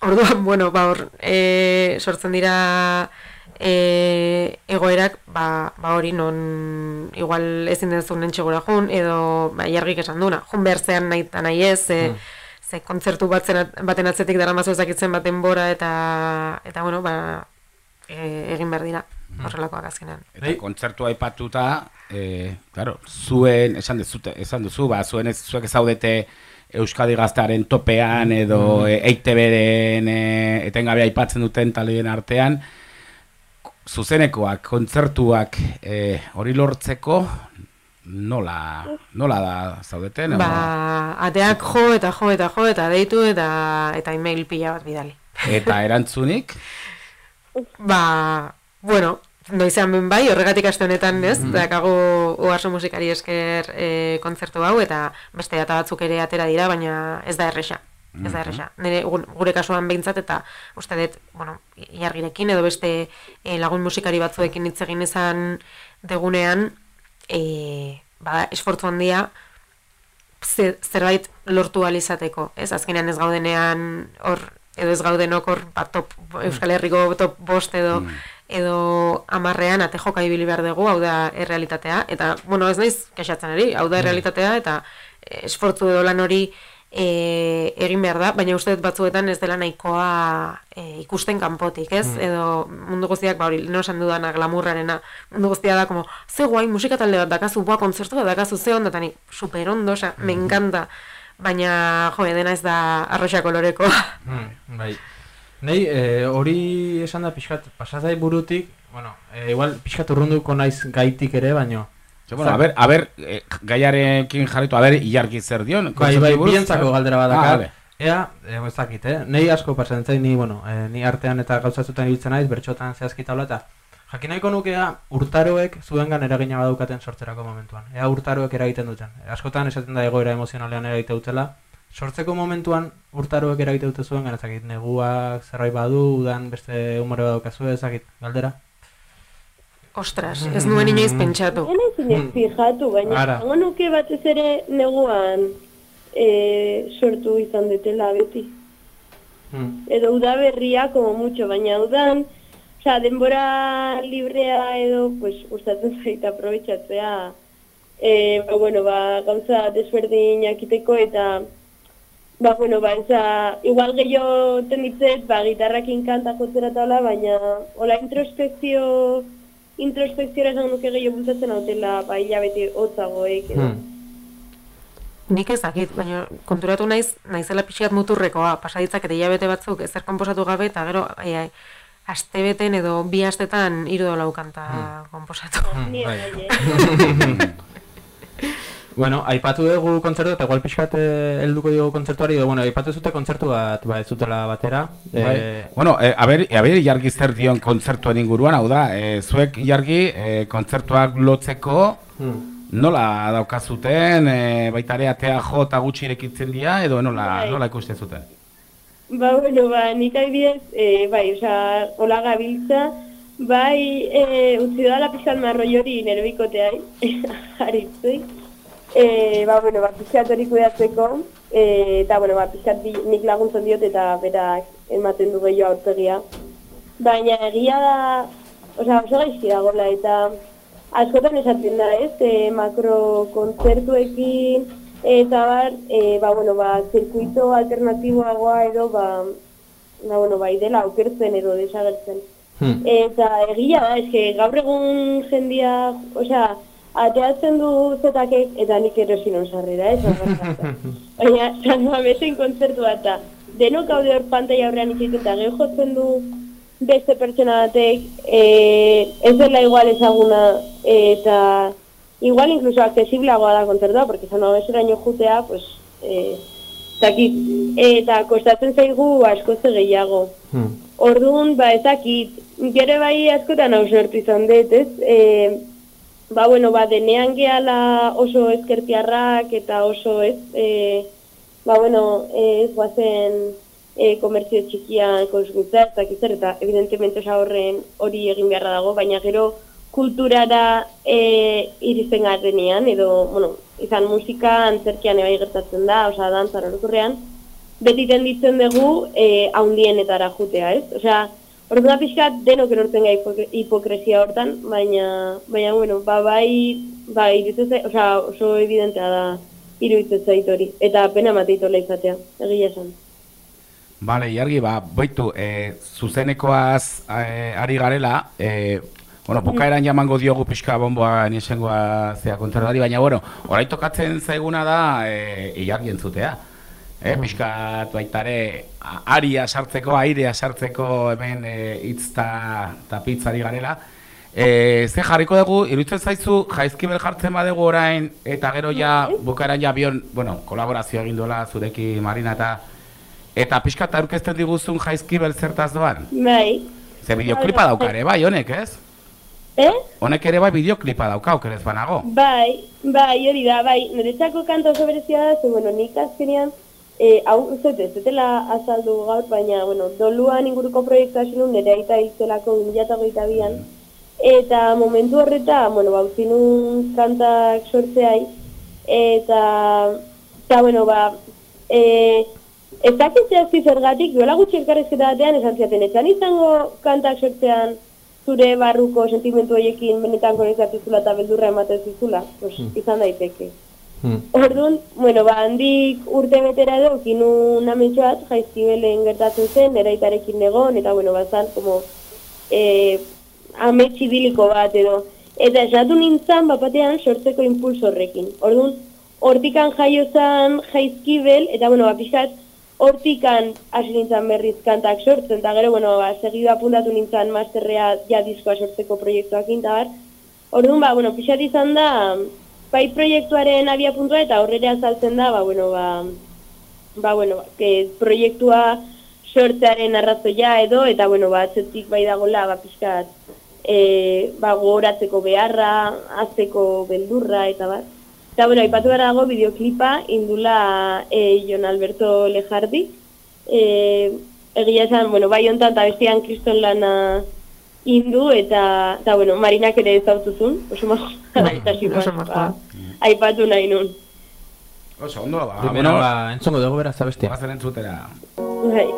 Orduan, bueno, ba hor, e, sortzen dira e, egoerak, ba, ba hori non igual ezin den zuen entxegura jun, edo ba, jargik esan duna, jun behar zean nahi eta nahi ez, ze, ze kontzertu batzen, at- baten atzetik dara mazo ezakitzen baten bora, eta, eta bueno, ba, e, egin behar dira, horrelakoak azkenean. Eta kontzertua aipatuta, eh, claro, zuen, esan duzute, esan duzu, ba, zuen ez, zuek ezaudete Euskadi gaztearen topean edo mm. EITB-den e, etengabe aipatzen duten taldeen artean, zuzenekoak, kontzertuak eh, hori lortzeko nola, nola da zaudeten? Ba, ateak jo eta jo eta jo eta deitu eta eta email pila bat bidali. Eta erantzunik? Ba, bueno, noizean ben bai, horregatik aste honetan, ez? Mhm. Dakago oaso musikari esker e, kontzertu hau eta beste data batzuk ere atera dira, baina ez da erresa. Ez da Mhm. erresa. Nire, gu- gure kasuan behintzat eta uste dut, bueno, iargirekin edo beste e, lagun musikari batzuekin hitz egin izan degunean, e, ba, esfortzu handia ze- zerbait lortu ahal izateko, ez? Azkenean ez gaudenean hor edo ez gaudenok hor ba, top, Euskal Herriko top bost edo edo amarrean ate joka ibili behar dugu, hau da errealitatea, eta, bueno, ez naiz kexatzen ari, hau da errealitatea, eta eh, esfortzu edo lan hori e, egin behar da, baina uste dut batzuetan ez dela nahikoa e, ikusten kanpotik, ez? Mm. Edo mundu guztiak, ba hori, no esan dudana glamurrarena, mundu guztia da, como, ze guai, musika talde bat dakazu, boa, kontzertu bat dakazu, ze ondo, eta ni, super ondo, osea, me encanta, baina, jo, dena ez da arroxa koloreko. Hmm, bai. Nei, eh, hori esan da pixkat, pasazai burutik, bueno, eh, igual pixkat urrunduko naiz gaitik ere, baino. Ze, bueno, a ber, a ber, eh, gaiarekin jarritu, a ber, ilarki zer dion? Bai, bai, bientzako galdera Ah, badakar. vale. Ea, eh, ez dakit, eh? Nei asko pasatzen zait, ni, bueno, eh, ni artean eta gauzatzutan ibiltzen naiz, bertxotan zehazki taula eta jakin nahiko nukea urtaroek zuengan eragina badaukaten sortzerako momentuan. Ea urtaroek eragiten duten. E, askotan esaten da egoera emozionalean eragite dutela. Sortzeko momentuan urtaroek eragite dute zuengan, ez dakit, neguak zerbait badu, udan beste umore badaukazu, ez dakit, galdera. Ostras, ez nuen inoiz pentsatu. Ez zinez fijatu, baina Ara. hango nuke batez ere neguan e, sortu izan dutela beti. Hmm. Edo udaberria, como mucho, baina udan, Osa, denbora librea edo, pues, gustatzen zait aprobetxatzea, e, ba, bueno, ba, gauza desberdin jakiteko eta, ba, bueno, ba, eza, igual gehiago tenditzet, ba, gitarrakin kanta jotzera eta hola, baina, hola, introspekzio, introspekziora esan nuke gehiago bultzatzen hautela, ba, hilabete hotzagoek, edo. Nik ez dakit, baina konturatu naiz, naizela pixkat muturrekoa, pasaditzak eta hilabete batzuk ezer konposatu gabe, eta gero, e, aste beten edo bi astetan hiru dolau kanta konposatu. Ni bai. eh? Bueno, aipatu dugu kontzertu eta igual pixkat eh, helduko dugu kontzertuari, edo, bueno, aipatu zute kontzertu bat, ba, ez zutela batera. Bai. Eh, Bueno, eh, aber, aber jargi zer dion kontzertuen inguruan, hau da, eh, zuek jargi eh, kontzertuak lotzeko Hmm. nola daukazuten, eh, baita ere atea jo eta gutxi irekitzen dira, edo nola, Bai. nola ikusten zuten? Ba, bueno, ba, nik adibidez, e, bai, osea, hola gabiltza, bai, e, utzi dala pixkat marroi hori nire bikoteai, aritzui. E, ba, bueno, ba, pixkat hori kudeatzeko, e, eta, bueno, ba, pixkat bi, nik laguntzen diot eta berak ematen du gehiago aurpegia. Baina egia da, osea, oso gaizki dagoela, eta askotan esaten da, ez, e, makro kontzertuekin, eta bar, e, ba, bueno, ba, zirkuito alternatiboagoa edo, ba, ba, bueno, ba, idela aukertzen edo desagertzen. Hmm. Eta egia da, eske gaur egun jendia, osea, ateatzen du zetakek eta nik erosin on sarrera, ez? Baina, San Mamesen kontzertu bat da. Denok gaude hor pantaila aurrean itxiten eta gero jotzen du beste pertsona batek, e, ez dela igual ezaguna eta igual incluso accesibleagoa da kontzertua, porque San Mameseraino jutea, pues, e, zakit, eta kostatzen zaigu askoz gehiago. Hmm. Orduan, ba, ezakit, gero bai askotan hausnertu izan dut, ez? E, ba, bueno, ba, denean gehala oso ezkertiarrak eta oso ez, e, ba, bueno, e, ez guazen e, komertzio txikia konskuntza, ez dakit zer, eta evidentemente osa horren hori egin beharra dago, baina gero kulturara e, iristen garrenean, edo, bueno, izan musika antzerkian ebai gertatzen da, osea, dantzar orokorrean, beti tenditzen dugu e, haundienetara jutea, ez? Osea, orduan pixkat denok erortzen gai hipok- hipokresia hortan, baina, baina bueno, ba, bai, ba, iruditzen zait, osea, oso evidentea da iruditzen zait hori, eta pena mateitola izatea, egia esan. Bale, jargi, ba, boitu, e, zuzenekoaz e, ari garela, e, bueno, bukaeran jamango diogu pixka bomboa niesengoa zea kontzertari, baina, bueno, orain tokatzen zaiguna da, e, ilargi entzutea. E, pixkat baitare, aria sartzeko, airea sartzeko hemen e, hitz ta, ta pizzari garela. E, ze jarriko dugu, iruditzen zaizu, jaizkibel jartzen badegu orain, eta gero ja, bukaeran ja bion, bueno, kolaborazio egin duela zurekin Marina eta Eta pixkat aurkezten diguzun jaizkibel zertaz doan? Bai. Ze bideoklipa dauka ere, bai, honek, ez? Eh? Honek ere bai bideoklipa dauka, okerez banago. Bai, bai, hori da, bai, niretzako kanta oso berezia da, ze, bueno, nik azkenean, e, hau, dut, ez dutela azaldu gaur, baina, bueno, doluan inguruko proiektu hasi nun, nire aita hilzelako 2008an, eta momentu horreta, bueno, ba, utzi nun kantak sortzeai, eta, eta, bueno, ba, e, ez dakit zehazki zergatik, duela gutxi elkarrezketa batean esan ziaten, etxan izango kantak sortzean, zure barruko sentimentu horiekin benetan konektatu zula eta beldurra ematen zizula, pues, izan daiteke. Hmm. Orduan, bueno, ba, handik urte betera edo, kinu nametxo bat, jaizkibelen gertatzen zen, eraitarekin egon, eta, bueno, bazan, como, e, amets idiliko bat edo. Eta esatu nintzen, bapatean, sortzeko impulso horrekin. Orduan, hortikan jaio zen jaizkibel, eta, bueno, ba, pixkat, hortikan hasi nintzen berriz kantak sortzen, eta gero, bueno, ba, segido apuntatu nintzen masterrea ja diskoa sortzeko proiektuak eta bar. Orduan, ba, bueno, pixat izan da, bai proiektuaren abia puntua eta horrera azaltzen da, ba, bueno, ba, ba, bueno, que proiektua sortzearen arrazoia edo, eta, bueno, ba, atzetik bai dagola, ba, pixkat, e, ba, gogoratzeko beharra, azteko beldurra, eta bat. Eta, bueno, aipatu behar dago, bideoklipa indula e, Jon Alberto Lejardi. E, egia esan, bueno, bai hontan eta bestian kriston lana indu, eta, eta bueno, Marinak ere ezautuzun, oso majo. Bai, oso majoa. aipatu nahi nun. Oso, ondo, ba, Primero, ba, entzongo dugu beraz abestia. Bazen entzutera. Bai.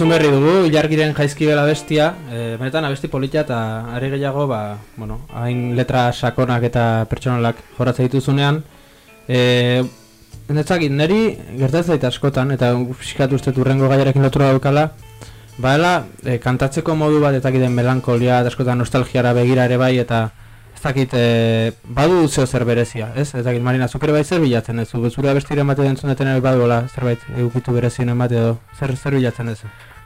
Entzun berri dugu, ilargiren jaizkibela bestia, e, benetan abesti politia eta are gehiago, ba, bueno, hain letra sakonak eta pertsonalak jorratza dituzunean. E, Netzakit, neri gertatzen zait askotan, eta fiskatu uste urrengo gaiarekin lotura daukala, baela, e, kantatzeko modu bat eta giden melankolia, eta askotan nostalgiara begira ere bai, eta ez dakit, e, badu zeo zer berezia, ez? Ez dakit, Marina, zuk ere bai zer bilatzen ez? Zure abestire emate entzuneten ere baduela zerbait eukitu berezien emate edo, zer, zer bilatzen ez?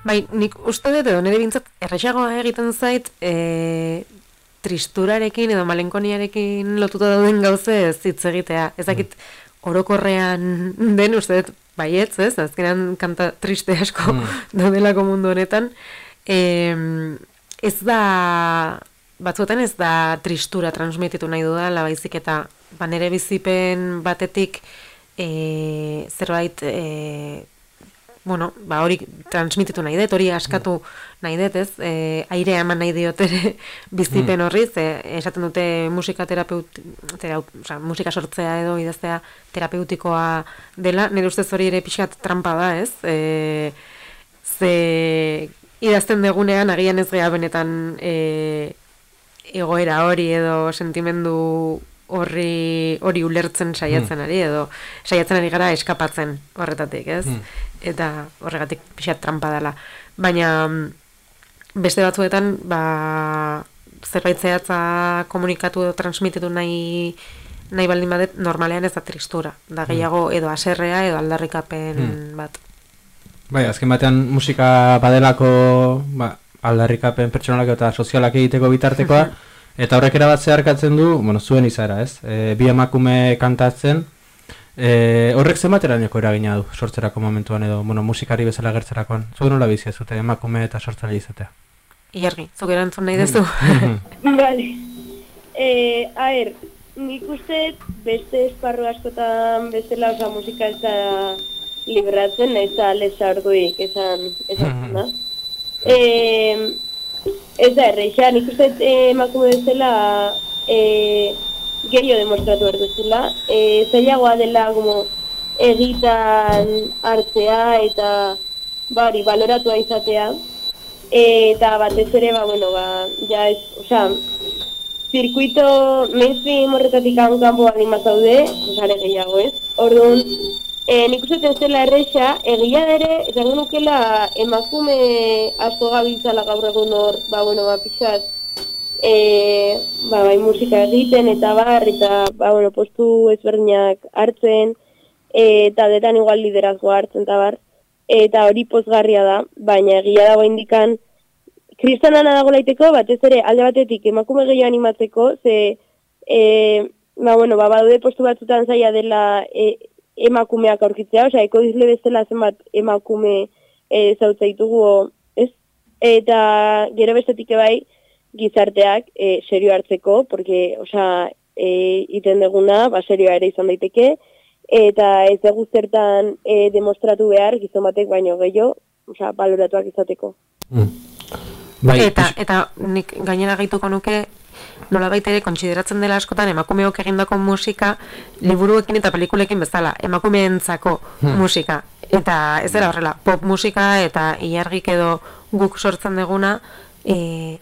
Bai, nik uste dut edo nire bintzat errexagoa egiten zait e, tristurarekin edo malenkoniarekin lotuta dauden gauze ez hitz egitea. Ez dakit orokorrean den uste dut baietz, ez? Azkenan kanta triste asko daudelako mundu honetan. E, ez da, batzuetan ez da tristura transmititu nahi dudala, baizik eta ba, nire bizipen batetik e, zerbait e, bueno, ba, hori transmititu nahi dut, hori askatu nahi dut, ez? E, airea eman nahi diot ere bizipen horri, ze esaten dute musika terapeut, tera, oza, musika sortzea edo idaztea terapeutikoa dela, nire ustez hori ere pixkat trampa da, ez? E, ze idazten degunean agian ez gea benetan e, egoera hori edo sentimendu horri hori ulertzen saiatzen ari edo saiatzen ari gara eskapatzen horretatik, ez? Eta horregatik pixat trampa dela. Baina mm, beste batzuetan ba, zerbait zehatza komunikatu edo transmititu nahi nahi baldin badet normalean ez da tristura. Da gehiago edo aserrea edo aldarrikapen Mm. bat. Bai, azken batean musika badelako ba, aldarrikapen pertsonalak eta sozialak egiteko bitartekoa, eta horrek erabat zeharkatzen du, bueno, zuen izaera, ez? E, bi emakume kantatzen, e, horrek zenbaterainoko eragina du sortzerako momentuan edo, bueno, musikari bezala gertzerakoan. Zuen nola bizi ez zute, emakume eta sortzaile izatea. Ilargi, zuk erantzun nahi duzu? Vale. Eh, a ver, nik uste beste esparru askotan bestela, oza, musika ez da libratzen, nahiz eta lesa orduik esan, esan da. E, ez da erreixa, nik uste eh, emakume bezala e, gehiago demostratu behar duzula. E, zailagoa dela como, egitan hartzea eta bari, baloratua izatea. eta batez ere, ba, bueno, ba, ja ez, osea, zirkuito mainstream horretatik kanpo baldin bazaude, osare gehiago ez. Orduan, e, nik uste ez dela erresa, egia ere, esango nukela emakume asko gabiltzala gaur egun hor, ba, bueno, ba, pixat, e, ba, bai musika egiten eta bar, eta, ba, bueno, postu ezberdinak hartzen, e, eta detan igual liderazgo hartzen eta bar, eta hori pozgarria da, baina egia dago indikan, kristanana dago laiteko, batez ere alde batetik emakume gehiago animatzeko, ze, e, ba, bueno, ba, badaude postu batzutan zaila dela e, emakumeak aurkitzea, osea, eko dizle bezala zenbat emakume e, zautza ditugu, ez? Eta gero bestetik bai gizarteak e, serio hartzeko, porque, osea, e, iten deguna, ba, serioa ere izan daiteke, eta ez dugu zertan e, demostratu behar gizon batek baino gehiago, osea, baloratuak izateko. Bai, eta, eta nik gainera gaituko nuke nola ere kontsideratzen dela askotan emakumeok egindako musika liburuekin eta pelikulekin bezala, emakumeentzako Hmm. musika. Eta ez dela horrela, pop musika eta ilargik edo guk sortzen deguna e,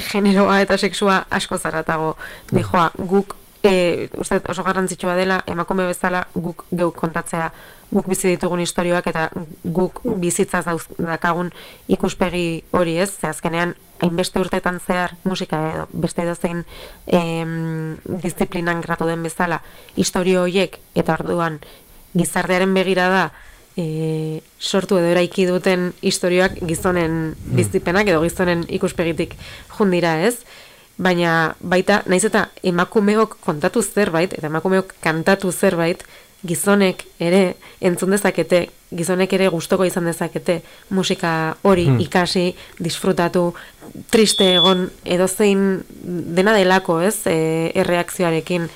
generoa eta sexua asko zaratago. Dijoa guk e, uste oso garrantzitsua dela emakume bezala guk geuk kontatzea guk bizi ditugun istorioak eta guk bizitzaz dakagun ikuspegi hori ez, ze azkenean hainbeste urteetan zehar musika edo beste edozein em, disiplinan gratu den bezala istorio horiek eta orduan gizartearen begira da e, sortu edo eraiki duten istorioak gizonen bizipenak edo gizonen ikuspegitik jundira ez, baina baita, naiz eta emakumeok kontatu zerbait, eta emakumeok kantatu zerbait, gizonek ere entzun dezakete, gizonek ere gustoko izan dezakete musika hori Hmm. ikasi, disfrutatu, triste egon edozein dena delako, ez, e, erreakzioarekin.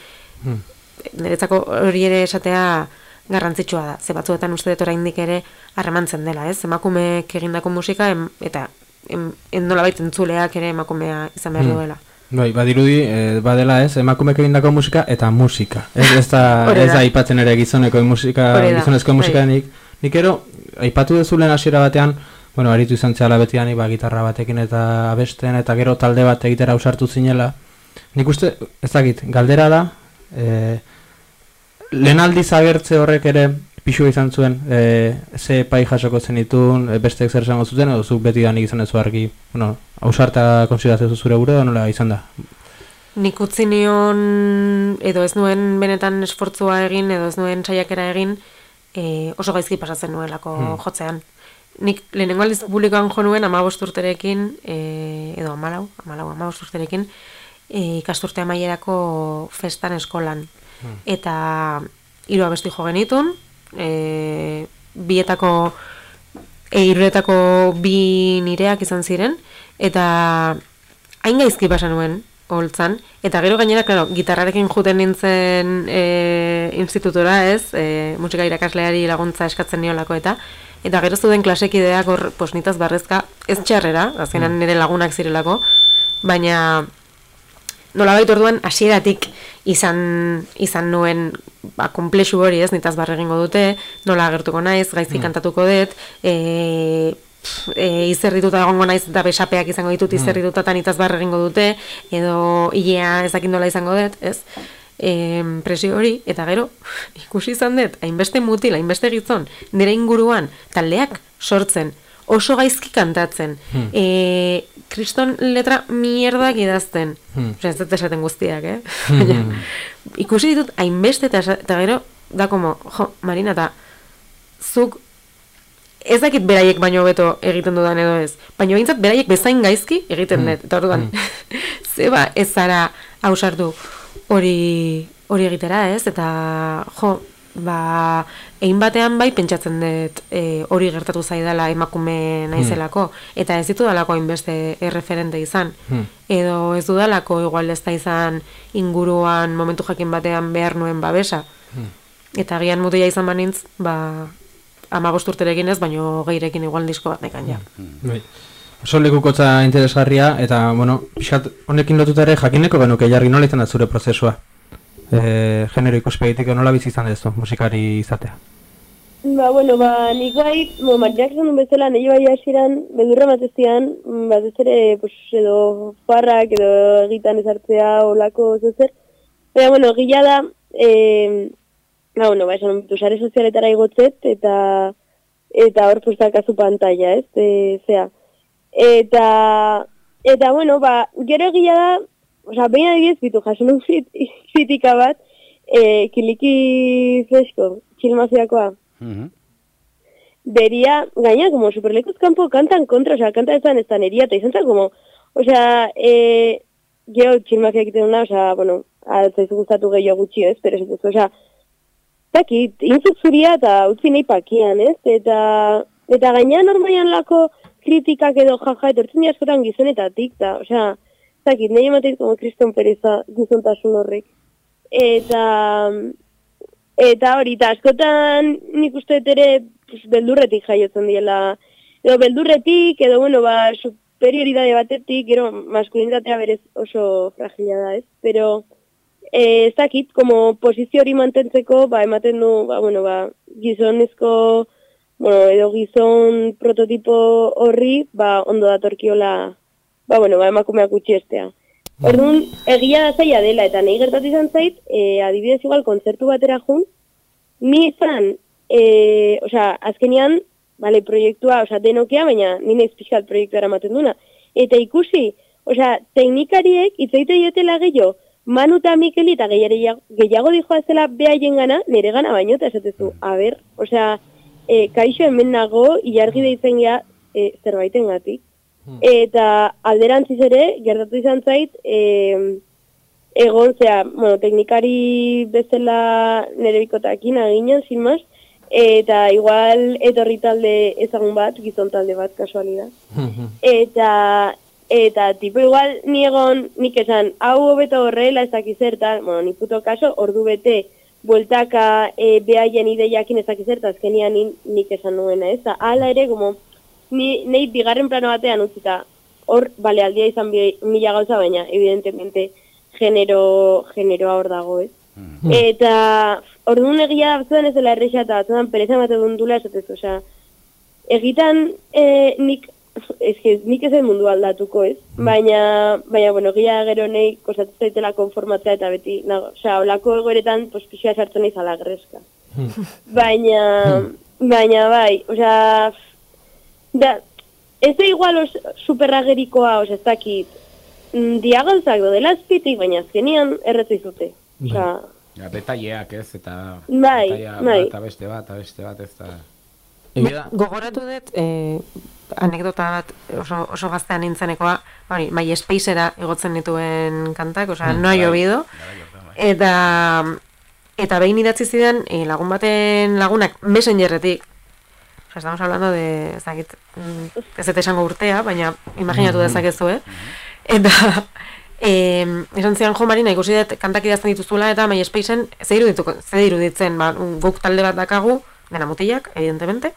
Niretzako hori ere esatea garrantzitsua da. Ze batzuetan uste dut oraindik ere harremantzen dela, ez? Emakumeek egindako musika em, eta em, en nolabait entzuleak ere emakumea izan behar Hmm. duela. Bai, badirudi, e, badela ez, emakumek egindako musika eta musika. Ez, ez da, ez da. aipatzen ere gizoneko musika, gizonezko bai. musika nik. Nik ero, aipatu dezulen hasiera batean, bueno, aritu izan zela betian, ba, gitarra batekin eta abesten, eta gero talde bat egitera ausartu zinela. Nik uste, ez dakit, galdera da, e, lehen aldiz agertze horrek ere pixua izan zuen, e, ze pai jasoko zenitun, e, besteek zer esango zuten, edo zuk beti da nik izan ez argi, bueno, ausarta konsideratzen zure gure, edo nola izan da? Nik utzi nion edo ez nuen benetan esfortzua egin edo ez nuen saiakera egin e, oso gaizki pasatzen nuelako Hmm. jotzean. Nik lehenengo aldiz publikoan jo nuen amabost urterekin, e, edo amalau, amalau, amabost urterekin, e, ikasturte amaierako festan eskolan. Eta hiru abesti jo genitun, e, bietako e, hiruretako bi nireak izan ziren, eta hain gaizki pasa nuen holtzan, eta gero gainera, claro, gitarrarekin juten nintzen e, institutora, ez, e, musika irakasleari laguntza eskatzen niolako eta, eta gero zuden klasekideak hor, pos, nitaz barrezka, ez txarrera, azkenan nire lagunak zirelako, baina nolabait orduan hasieratik izan izan nuen ba konplexu hori, ez, nitaz barre egingo dute, nola agertuko naiz, gaizki Mm. kantatuko dut, e, pf, e, izerrituta egongo naiz eta besapeak izango ditut Mm. izerrituta eta nitaz barre egingo dute, edo ilea ez dakit nola izango dut, ez? E, presio hori, eta gero, ikusi izan dut, hainbeste mutil, hainbeste gizon, nire inguruan, taldeak sortzen, oso gaizki kantatzen, Hmm. e, kriston letra mierdak idazten, Hmm. Osea, ez dut esaten guztiak, eh? Hmm. Ikusi ditut hainbeste eta, eta gero, da como, jo, Marina, eta zuk ez dakit beraiek baino beto egiten dudan edo ez, baina behintzat beraiek bezain gaizki egiten dut, eta orduan, zeba ez zara hausartu hori hori egitera ez, eta jo, ba, egin batean bai pentsatzen dut e, hori gertatu zaidala emakume naizelako, eta ez ditu dalako hainbeste erreferente izan, Hmm. edo ez dudalako igual ez da izan inguruan momentu jakin batean behar nuen babesa. Hmm. Eta agian mutia izan banintz, ba, amagost urterekin ez, baino geirekin igual disko bat nekan ja. Bai. Oso lekukotza interesgarria, eta, bueno, pixkat honekin lotuta ere jakineko genuke jarri nola izan da zure prozesua. E, genero ikuspegitik nola bizi izan dezu musikari izatea. Ba, bueno, ba, nik bai, bo, duen bezala, nahi bai hasieran beldurra matezian, batez ere, pues, edo farrak, edo egitan ezartzea, olako zezer. Baina, bueno, gila da, e, ba, bueno, ba, esan sare sozialetara igotzet, eta eta hor pustakazu pantalla, ez, e, zea. Eta, eta, bueno, ba, gero egia da, osea, behin adibidez bitu, jaso nun krit, kritika bat, e, kiliki fresko, txilmaziakoa, vería, gaina, como superlekuz kanpo kantan kontra, osea, kanta ezan ez taneria, eta izan zen, como, osea, e, geho txilmak egiten duna, osea, bueno, altzaizu gustatu gehiago gutxi, ez, pero ez ez, osea, dakit, intzuk zuria eta utzi nahi pakian, ez, eta, eta gaina normaian lako kritikak edo jaja, etortzen askotan gizonetatik, eta, osea, dakit, nahi emateit como kriston pereza gizontasun horrek. Eta, eta hori, eta askotan nik uste dut ere pues, beldurretik jaiotzen diela, edo beldurretik, edo bueno, ba, superioridade batetik, gero maskulinitatea berez oso fragila da, ez? Pero, eh, ez dakit, como posizio hori mantentzeko, ba, ematen du, ba, bueno, ba, gizonezko, bueno, edo gizon prototipo horri, ba, ondo datorkiola, ba, bueno, ba, emakumeak gutxi estea. Orduan, egia da zaila dela, eta nahi gertatu izan zait, e, adibidez igual, kontzertu batera jun, ni izan, e, osea, azkenian, bale, proiektua, osea, denokea, baina ni naiz pixkat proiektua eramaten duna. Eta ikusi, osea, teknikariek, itzaite diotela gehiago, Manu eta Mikeli eta gehiago, gehiago dijoa zela behaien gana, nire gana baino, eta esatezu, a ber, osea, e, kaixo hemen nago, ilargi deitzen gea, e, zerbaiten gatik. Eta alderantziz ere, gertatu izan zait, e, egon, zera, bueno, teknikari bezala nire bikotakin aginen, sin mas, eta igual etorri talde ezagun bat, gizon talde bat, kasualidad. Eta, eta tipo igual ni egon, nik esan, hau hobeto horrela ez dakiz zertan, bueno, ni puto kaso, ordu bete, bueltaka e, behaien ideiakin ez dakiz zertan, azkenian ni, nik esan nuena, ez da, ala ere, como, ni, nahi bigarren plano batean utzita, hor, bale, aldia izan bi, mila gauza, baina, evidentemente, genero, generoa hor dago, ez? Eta, orduan egia da zuen ez dela erresa eta batzuan pereza emate duen dula esatez, osea, egitan e, nik, ez que, nik ez mundu aldatuko, ez? Baina, baina, bueno, egia gero nahi kostatu zaitela konformatzea eta beti, nago, osea, olako egoeretan, pues, pixua sartzen nahi zala greska. Baina, baina, bai, osea, da, ez da igual os, superragerikoa, osea, ez dakit, mm, diagaltzak do dela azpitik, baina azkenian erretu izute. Osea, Ja, detaileak ez, eta... Bai, bai. Eta beste bat, eta beste bat, ez da... Ba, Gogoratu dut, eh, anekdota bat oso, oso gaztean nintzenekoa, hori, MySpacera igotzen dituen kantak, osea, Mm, no ha bai, llovido, eta, eta behin idatzi zidan eh, lagun baten lagunak messengerretik, osea, estamos hablando de, ez dakit, mm, ez dut esango urtea, baina imaginatu Mhm. dezakezu, eh? Eta, eh, esan zidan jo Marina, ikusi dut kantak idazten dituzula eta MySpacen ze irudituko, ze iruditzen, ba, guk talde bat dakagu, dena mutilak, evidentemente,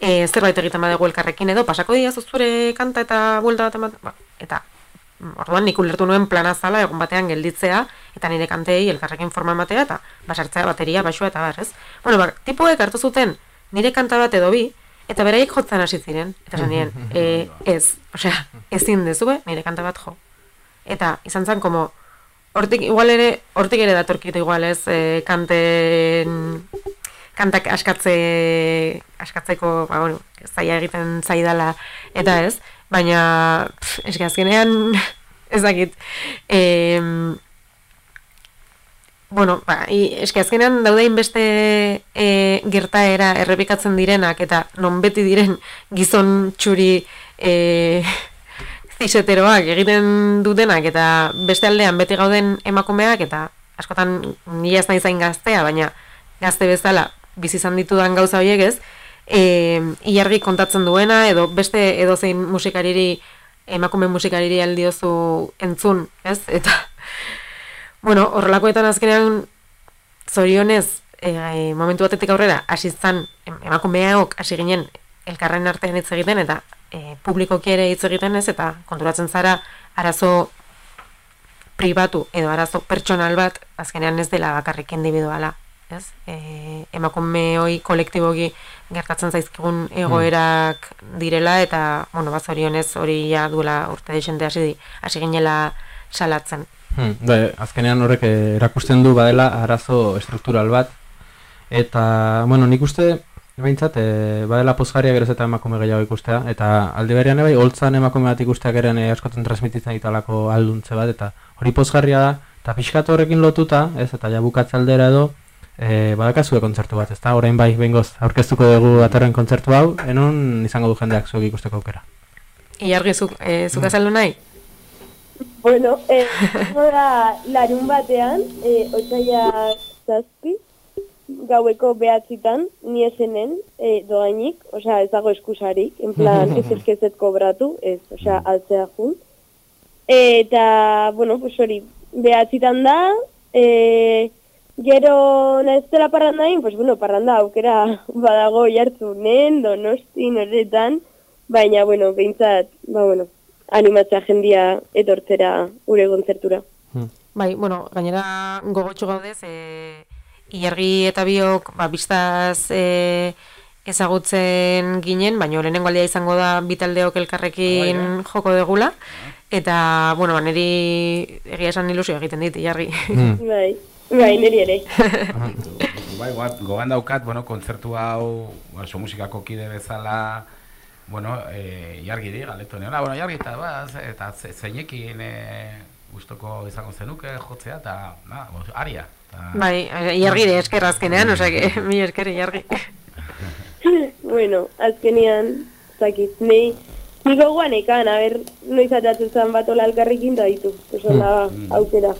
e, zerbait egiten badugu elkarrekin edo, pasako dira zure kanta eta buelta bat emat, ba, eta mm, orduan nik ulertu nuen plana zala egun batean gelditzea, eta nire kantei elkarrekin forma ematea, eta basartzea bateria, basua eta bar, ez? Bueno, ba, tipuek hartu zuten nire kanta bat edo bi, eta beraiek jotzen hasi ziren, eta esan dien, e, ez, osea, ezin dezue nire kanta bat jo. Eta izan zen, como, hortik igual ere, hortik ere datorkit igual ez, e, kanten, kantak askatze, askatzeko, ba, bueno, zaila egiten zaidala, eta ez, baina, pff, eske azkenean, ez dakit, em, bueno, ba, eske azkenean daude inbeste e, gertaera errepikatzen direnak eta non beti diren gizon txuri e, ziseteroak egiten dutenak eta beste aldean beti gauden emakumeak eta askotan nila ez nahi zain gaztea, baina gazte bezala bizi izan ditudan gauza horiek ez, e, ilargi kontatzen duena edo beste edozein musikariri emakume musikariri aldiozu entzun, ez? Eta bueno, horrelakoetan azkenean zorionez e, momentu batetik aurrera hasi zan em- emakumeok hasi ginen elkarren artean hitz egiten eta e, publikoki ere hitz egiten ez eta konturatzen zara arazo pribatu edo arazo pertsonal bat azkenean ez dela bakarrik individuala, ez? E, emakume hoi kolektiboki gertatzen zaizkigun egoerak direla eta bueno, ba zorionez hori ja duela urte desente hasi hasi ginela salatzen. Hmm, bai, azkenean horrek eh, erakusten du badela arazo estruktural bat eta bueno, nik uste behintzat e, badela pozgarria geroz eta emakume gehiago ikustea eta alde berean ere bai holtzan emakume bat ikustea geren e, askotan transmititzen ditalako alduntze bat eta hori pozgarria da eta pixkat horrekin lotuta, ez, eta ja bukatze aldera edo e, badakazue kontzertu bat, ezta? Orain bai, behingoz, aurkeztuko dugu datorren kontzertu hau, enon izango du jendeak zuek ikusteko aukera. Iargi zuk, e, zuk azaldu nahi? Bueno, eh, da larun batean, eh, otsaia zazpi, gaueko behatzitan, ni esenen, eh, doainik, osea, ez dago eskusarik, en plan, ez eskezet kobratu, ez, osea, altzea jun. Eta, bueno, pues hori, behatzitan da, eh, gero naiztela parrandain, pues bueno, parranda aukera badago jartzunen, donostin, horretan, baina, bueno, behintzat, ba, bueno, animatzea jendia etortzera gure kontzertura. Bai, bueno, gainera gogotxo gaudez, e, ilargi eta biok, ba, biztaz e, ezagutzen ginen, baina lehenengo aldia izango da bitaldeok elkarrekin joko degula, eta, bueno, ba, niri egia esan ilusio egiten dit, ilargi. Bai, bai, niri ere. Bai, goa- gogoan daukat, bueno, kontzertu hau, oso musikako kide bezala, bueno, e, jargiri, galetu neona, bueno, jargi eta, ba, ze- eta ze- zeinekin e, gustoko izango zenuke jotzea, eta, na, bo, aria. Ta, bai, ilargi ere esker azkenean, osea, que, mi esker ilargi. bueno, azkenian, zakit, ni, ni gogoan ekan, a ber, noiz atatu zen bat ola elkarrekin da ditu, pues hola, Mm. aukera.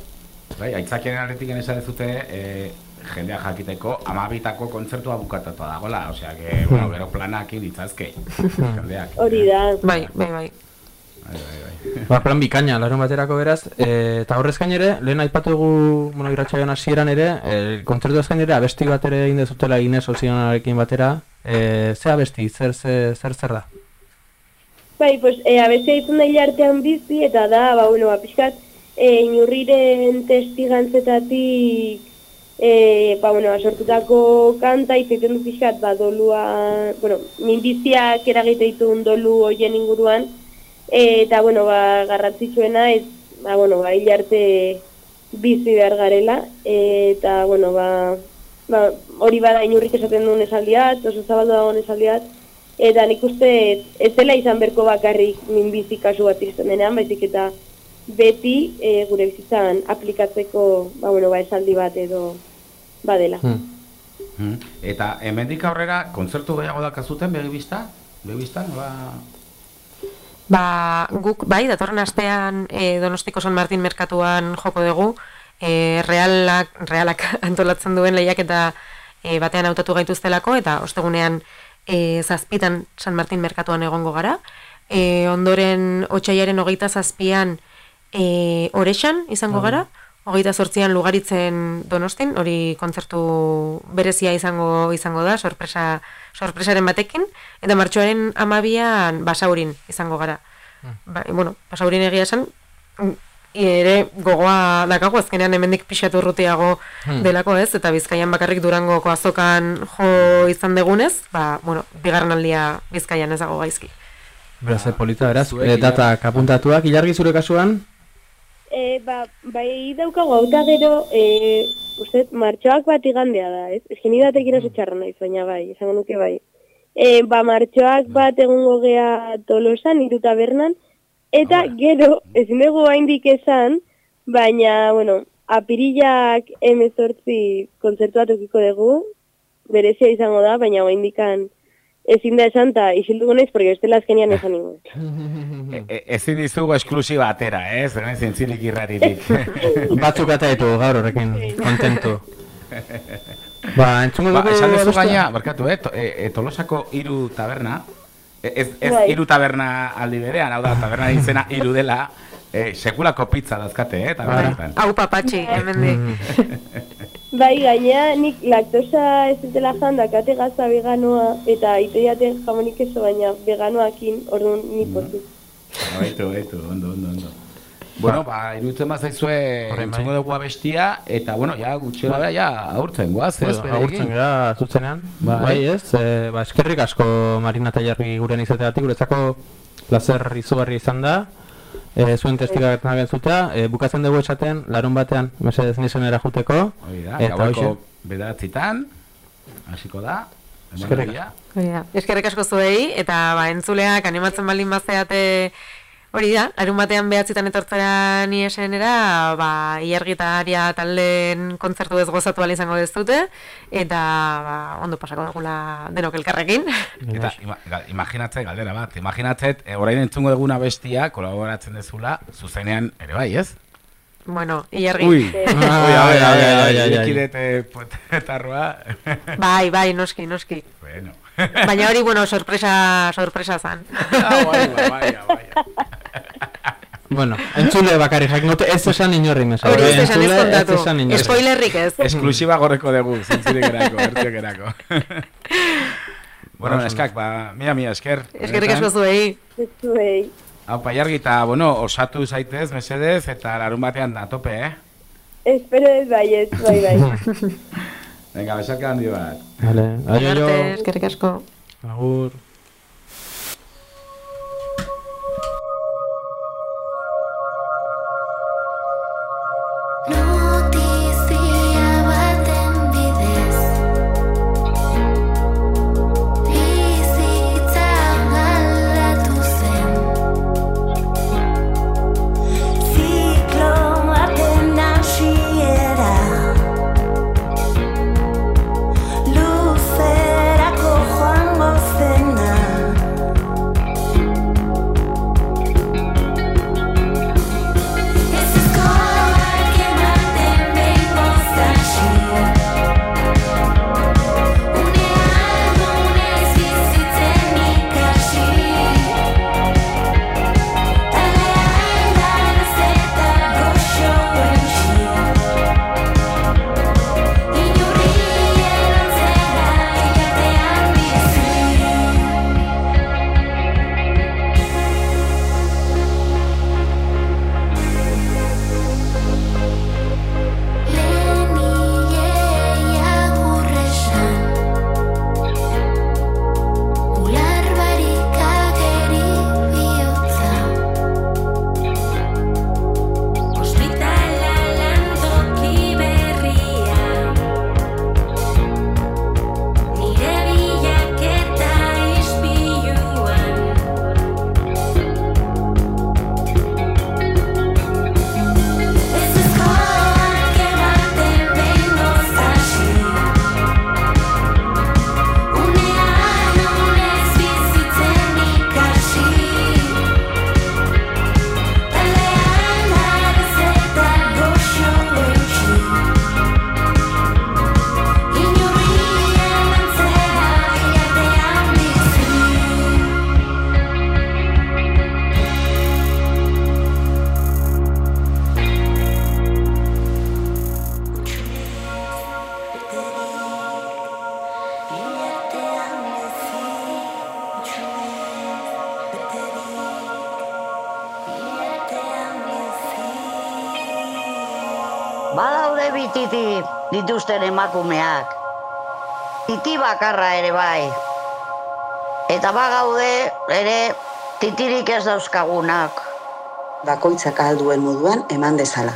Bai, aitzakien aretik esan dezute, e, jendea jakiteko, amabitako kontzertua bukatatua dagoela, osea, que, bueno, gero planak ditzazke, jendeak. Hori da. Bai, bai, bai. Ba, plan bikaina, larun baterako beraz, e, eta horrez gain ere, lehen aipatu dugu, bueno, irratxaion hasieran ere, e, kontzertu ez gain ere, abesti bat ere egin dezutela Ines Osionarekin batera, e, ze abesti, zer, zer, zer, zer da? Bai, pues, e, abestia ditzen da hilartean bizi, eta da, ba, bueno, ba, pixkat, e, inurriren testigantzetatik, e, ba, bueno, sortutako kanta, izaiten du pixkat, ba, dolua, bueno, minbiziak eragite dituen dolu hoien inguruan, e, eta, bueno, ba, garrantzitsuena, ez, ba, bueno, ba, hilarte bizi behar garela, e, eta, bueno, ba, ba, hori bada inurrik esaten duen esaldiat, oso zabaldu dagoen esaldiat, eta nik uste ez, dela izan berko bakarrik minbizi kasu bat iristen denean, baizik eta beti e, gure bizitzan aplikatzeko ba, bueno, ba, esaldi bat edo badela. Mm. Eta hemendik aurrera kontzertu gehiago dakazuten begibista? Begibista, nola... Ba, guk, bai, datorren astean e, Donostiko San Martin merkatuan joko dugu, e, realak, realak antolatzen duen lehiak eta e, batean hautatu gaituztelako, eta ostegunean e, zazpitan San Martin merkatuan egongo gara. E, ondoren, otxaiaren hogeita zazpian e, orexan izango gara, hogeita zortzian lugaritzen donostin, hori kontzertu berezia izango izango da, sorpresa, sorpresaren batekin, eta martxoaren amabian basaurin izango gara. Ba, bueno, basaurin egia esan, mm, ere gogoa dakago azkenean hemendik pixatu urrutiago Hmm. delako ez, eta bizkaian bakarrik durangoko azokan jo izan degunez, ba, bueno, bigarren aldia bizkaian ez dago gaizki. Beraz, e, polita, beraz, e, datak apuntatuak, ilargi zure kasuan, E, ba, bai daukagu hau eta gero, e, uste, martxoak bat igandea da, ez? Ez ni datekin oso txarra naiz, baina bai, esango nuke bai. E, ba, martxoak bat egongo gea tolosan, hiru tabernan, eta gero, ezin dugu haindik esan, baina, bueno, apirillak emezortzi kontzertuatukiko dugu, berezia izango da, baina haindikan ezin da esan, eta isilduko naiz, porque bestela azkenian esan ningu. E, e, ezin dizugu esklusiba atera, ez? Hemen zintzilik irraritik. batzuk eta ditu gaur horrekin, kontentu. Ba, entzungo ba, dugu esan duzu abestia? gaina, barkatu, eh? to- e, e, tolosako hiru taberna, e, ez, ez Bai. hiru taberna aldi berean, hau da, taberna izena hiru dela, Eh, sekulako pizza dazkate, eh, eta benetan. Hau papatxi, hemen. Bai, gainea nik laktosa ez dutela jan dakate gaza veganoa eta itoiate jamonik eso baina veganoakin, orduan ni pozik. Baitu, baitu, ondo, ondo, ondo. Bueno, ba, iruditzen bazaizue entzungo dugu abestia, eta, bueno, ja, gutxera da, ja, aurtzen guaz, ez, Edo, agurtzen gara zuzenean. Bai. Bai, ez, e, ba, eskerrik asko Marina eta Jarri guren izateatik, guretzako placer izugarri izan da. E, zuen testigak zutea, e, bukatzen dugu esaten, larun batean, mesedez nizonera juteko. Hori da, eta gaueko hoxe, bederatzitan, hasiko da. Eskerrik asko zuei, eta ba, entzuleak animatzen baldin bazeate hori da, larun batean behatzitan etortzera ni esenera, ba, iargitaria taldeen kontzertu ez gozatu izango ez dute, eta ba, ondo pasako dugula denok elkarrekin. Eta ima, ga- imaginatze galdera bat, imaginatzet, e, orain entzungo duguna bestia, kolaboratzen dezula, zuzenean ere bai, ez? bueno, iargi. Ui, ui, a ver, a ver, a ver, poetarroa. Bai, bai, noski, noski. Bueno. Baina hori, bueno, sorpresa, sorpresa zan. Ah, bai, bai, bai, bai. Bueno, entzule bakarri jakin dute, ez esan inorri mesedez. Hori ez esan ez kontatu. inorri. Spoilerrik ez. Esklusiba gorreko dugu, zintzirik erako, ertiok erako. bueno, eskak, ba, mia, mia, esker. Eskerrik asko zuei. Zuei. Hau, paiargi eta, bueno, osatu zaitez, mesedez, eta larun batean da, tope, eh? Espero ez bai ez, bai bai. Venga, besarka handi bat. Vale. Arte, eskerrik asko. Agur. Dituzten emakumeak. Titi bakarra ere bai. Eta bagaude ere titirik ez dauzkagunak. Bakoitzak ahal duen moduan eman dezala.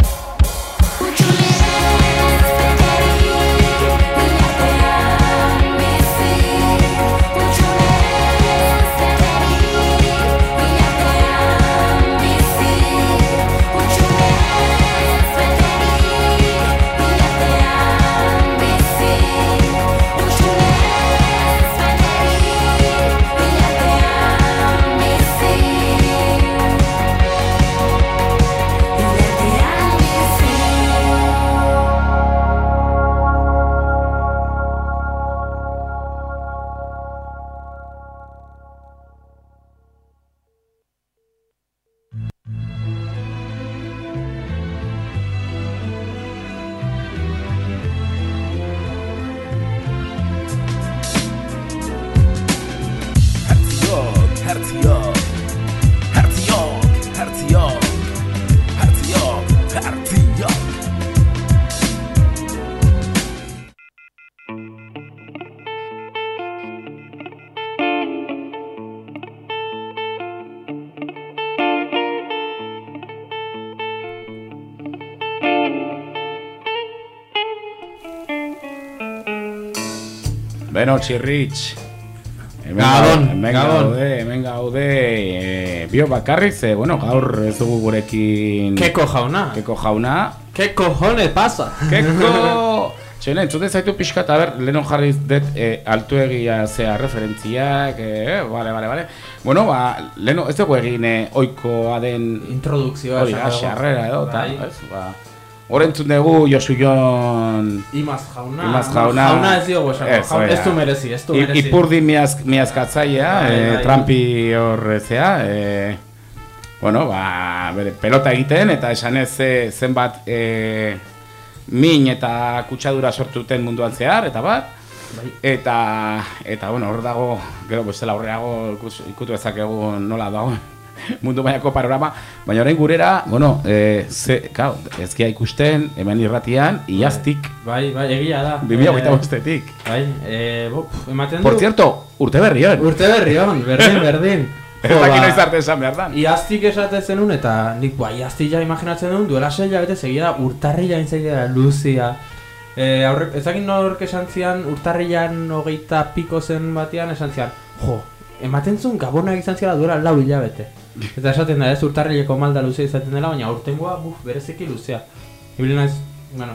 Beno, txirritx. Hemen Gabon, hemen Gabon. gaude, hemen gaude, e, bio bakarrik, ze, bueno, gaur ez dugu gurekin... Keko jauna. Keko jauna. Ke cojones pasa? Keko... Txene, entzuten zaitu pixka eta ber, lehenon jarri dut e, altuegia zea referentziak, e, bale, bale, bale. Bueno, ba, leheno, ez dugu egin e, oikoa den... Introdukzioa Hori xarrera edo, eta, Bai. ba... Hor entzun dugu Josu Jon... Imaz jauna. Imaz jauna. Jauna ez diogu esango. Ez, Jaun- du merezi, ez du merezi. Ipurdi miaz, miazkatzaia, Bai, e, bai. trampi horrezea, e, bueno, ba, bere, pelota egiten, eta esanez ze, zenbat e, min eta kutsadura sortuten munduan zehar, eta bat, Bai. eta, eta bueno, hor dago, gero bestela aurreago ikutu ezakegu nola dago mundu mailako panorama, baina orain gurera, bueno, e, ze, claro, ezkia ikusten, hemen irratian, iaztik, Bai, bai, egia da. 2025etik. Bai, eh, bo, ematen du. Por cierto, urte berri hon. Urte berri hon, berdin, berdin. Ez dakit noiz arte esan behar dan. Iaztik esate zenun eta nik ba, iaztik ja imaginatzen duen duela seila bete segia urtarrila intzailea luzia. E, aurre, ez dakit nork esan zian urtarrilan hogeita piko zen batean esan zian, jo, ematen zuen gabonak izan zira duela lau hilabete. Eta esaten da ez urtarrileko malda luzea izaten dela, baina urtengoa buf, bereziki luzea. Ibili naiz, bueno,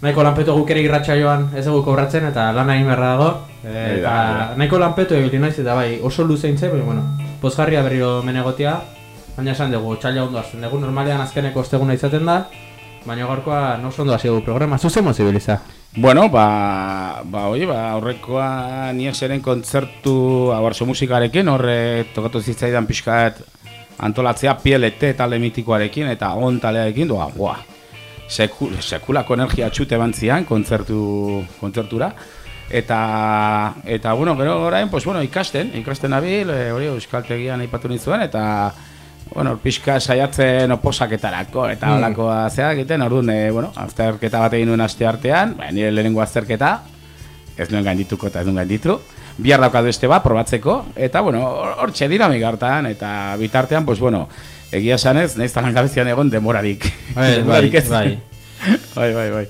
nahiko lanpeto guk ere irratxa joan ez dugu kobratzen eta lana egin beharra dago. Eta nahiko lanpeto ibili naiz eta bai oso luzein zen, baina bueno, pozgarria berriro menegotia, baina esan dugu, txaila ondo hasten dugu, normalean azkeneko osteguna izaten da, baina gaurkoa no ondo hasi dugu programa, zuzen mozibiliza. Bueno, ba, ba, oie, ba, aurrekoa nieseren kontzertu abarso musikarekin, horre tokatu zitzaidan pixkat antolatzea pielete talde mitikoarekin eta on talearekin, doa, boa, seku, sekulako energia txute bantzian kontzertu, kontzertura. Eta, eta bueno, gero orain, pues, bueno, ikasten, ikasten nabil, e, hori euskaltegian aipatu nizuen, eta bueno, pixka saiatzen oposaketarako eta Mm. holakoa zea egiten, orduan, e, bueno, azterketa bat egin nuen aste artean, ba, nire lehenengo azterketa, ez nuen gaindituko eta ez nuen gainditu, bihar daukatu beste bat, probatzeko, eta, bueno, hor- hortxe dinamik hartan, eta bitartean, pues, bueno, egia esanez, nahiz talan gabezian egon demorarik. Bai, Demorarik bai, bai. bai, bai, bai.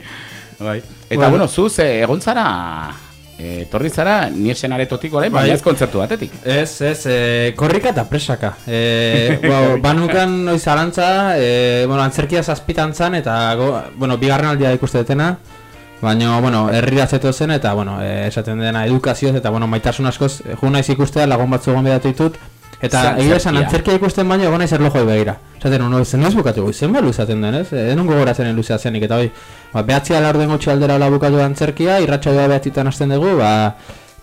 bai. Eta, Bueno. bueno, zuz, eh, egon zara, eh, torri zara, niesen aretotik orain, baina Bai. ez kontzertu batetik. Ez, ez, e, korrika eta presaka. E, bueno, banukan noiz arantza, e, bueno, antzerkia zazpitan zan, eta, go, bueno, bigarren aldia ikuste detena, baina, bueno, herrira zeto zen, eta, bueno, e, esaten dena edukazioz, eta, bueno, maitasun askoz, ju naiz ikustea, lagun batzu egon bedatu ditut, eta egia esan, antzerkia? ikusten baino, egon naiz erlojoi begira. Esaten, no, zen noiz bukatu zen luzaten den, ez? E, Enun gogoratzen luzea zenik, eta hoi, ba, behatzi ala orden gotxe aldera bukatu antzerkia, irratxa joa behatzitan hasten dugu, ba,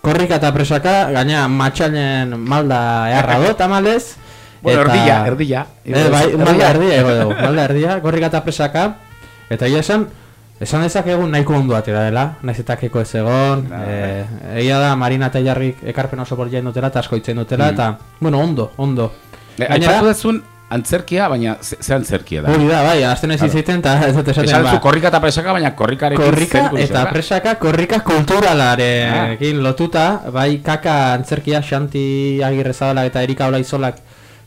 korrika eta presaka, gaina matxalen malda eharra do, tamalez. Bueno, erdia, erdia. Eh, bai, malda erdia ego dugu, malda erdia, korrika eta presaka. Eta egia esan, esan dezakegu nahiko ondo atera dela, naiz eta keko ez egon. Bai. eh, egia da, Marina eta Jarrik ekarpen oso bol jain dutela, eta asko itzen dutela, Mm. eta, bueno, ondo, ondo. Eh, Gainera- Aipatu dezun antzerkia, baina ze, ze antzerkia da. Hori da, bai, azten ez izaten, eta ez dut esaten, Esan ba, korrika eta presaka, baina korrikarekin korrika eta da. presaka korrika kulturalarekin lotuta, bai kaka antzerkia Xanti Agirre Zabala eta Erika Olaizolak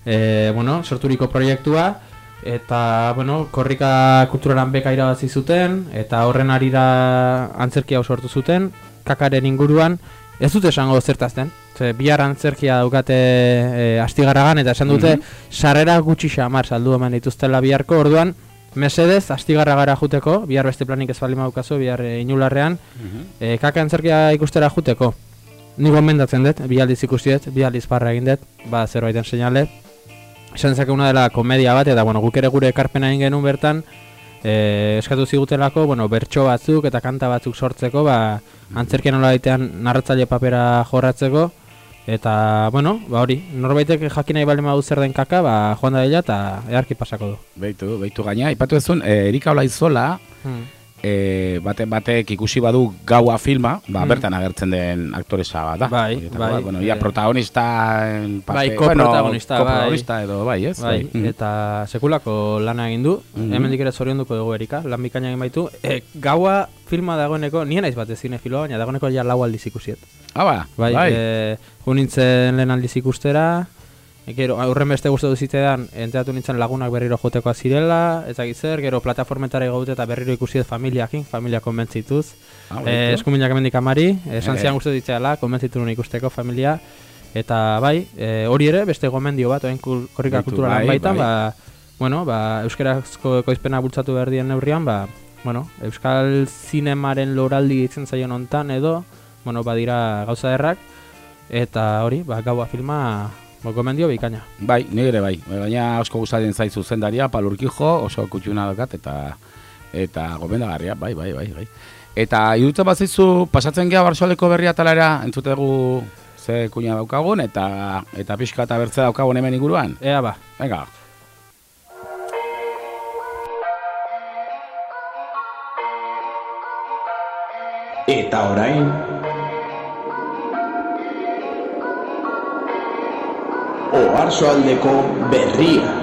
e, bueno, sorturiko proiektua eta bueno, korrika kulturalan beka irabazi zuten eta horren arira antzerkia hau sortu zuten kakaren inguruan ez dute esango zertazten Ze, bihar antzerkia daukate e, astigarragan eta esan dute Mhm. sarrera gutxi xamar saldu eman dituztela biharko orduan Mesedez, astigarra gara juteko, bihar beste planik ez bali maukazu, bihar e, inularrean, Mhm. e, kaka antzerkia ikustera juteko. Ni gomendatzen dut, bi aldiz ikusi dut, bi aldiz parra egin dut, ba zerbaiten seinale. Esan una dela komedia bat, eta bueno, guk ere gure ekarpena egin genuen bertan, e, eskatu zigutelako, bueno, bertso batzuk eta kanta batzuk sortzeko, ba, antzerkia nola daitean narratzaile papera jorratzeko, eta, bueno, ba hori, norbaitek jakin nahi baldin badu zer den kaka, ba, joan da dela eta earki pasako du. Beitu, beitu gaina, aipatu ezun, eh, Erika Olaizola, Hmm. E, baten batek ikusi badu gaua filma, ba, Mm. bertan agertzen den aktoresa da. Bai, bai, bat, Bueno, ia eh, protagonista Bai, koprotagonista, bueno, bai. koprotagonista edo, bai, ez? Bai, Mhm. eta sekulako lana egin du. Mhm. Hemendik ere zorionduko dugu Erika, lan bikaina egin baitu. E, gaua filma dagoeneko, nien naiz bat zinefiloa, baina dagoeneko ja lau aldiz ikusiet. Ah, ba, Bai, bai. E, gu nintzen lehen aldiz ikustera, gero, aurren beste gustatu zitean, enteatu nintzen lagunak berriro jotekoa zirela, ez zer, gero plataformetara gaute eta berriro ikusiet familiakin, familia konbentzituz. Ah, e, eskuminak emendik amari, esan Eh. zian gustatu ditzeala, konbentzitu nuen ikusteko familia, eta bai, e, hori ere, beste gomendio bat, kul, korrika Baitu, kulturalen bai, baitan, bai. ba, bueno, ba, euskarazko ekoizpena bultzatu behar dien neurrian, ba, bueno, euskal zinemaren loraldi ditzen zaion hontan edo, bueno, badira gauza errak, eta hori, ba, gaua filma, ba, gomendio bikaina. Bai, ni ere bai. Baina asko gustatzen zait zuzendaria, Palurkijo, oso kutxuna daukat eta eta gomendagarria, bai, bai, bai, bai. Eta irutzen bazizu, pasatzen gea Barsoleko berria talera, entzutegu ze kuña daukagun, eta eta pixka eta bertze daukagun hemen inguruan. Ea ba. Venga. Eta orain Oarsoaldeko berria.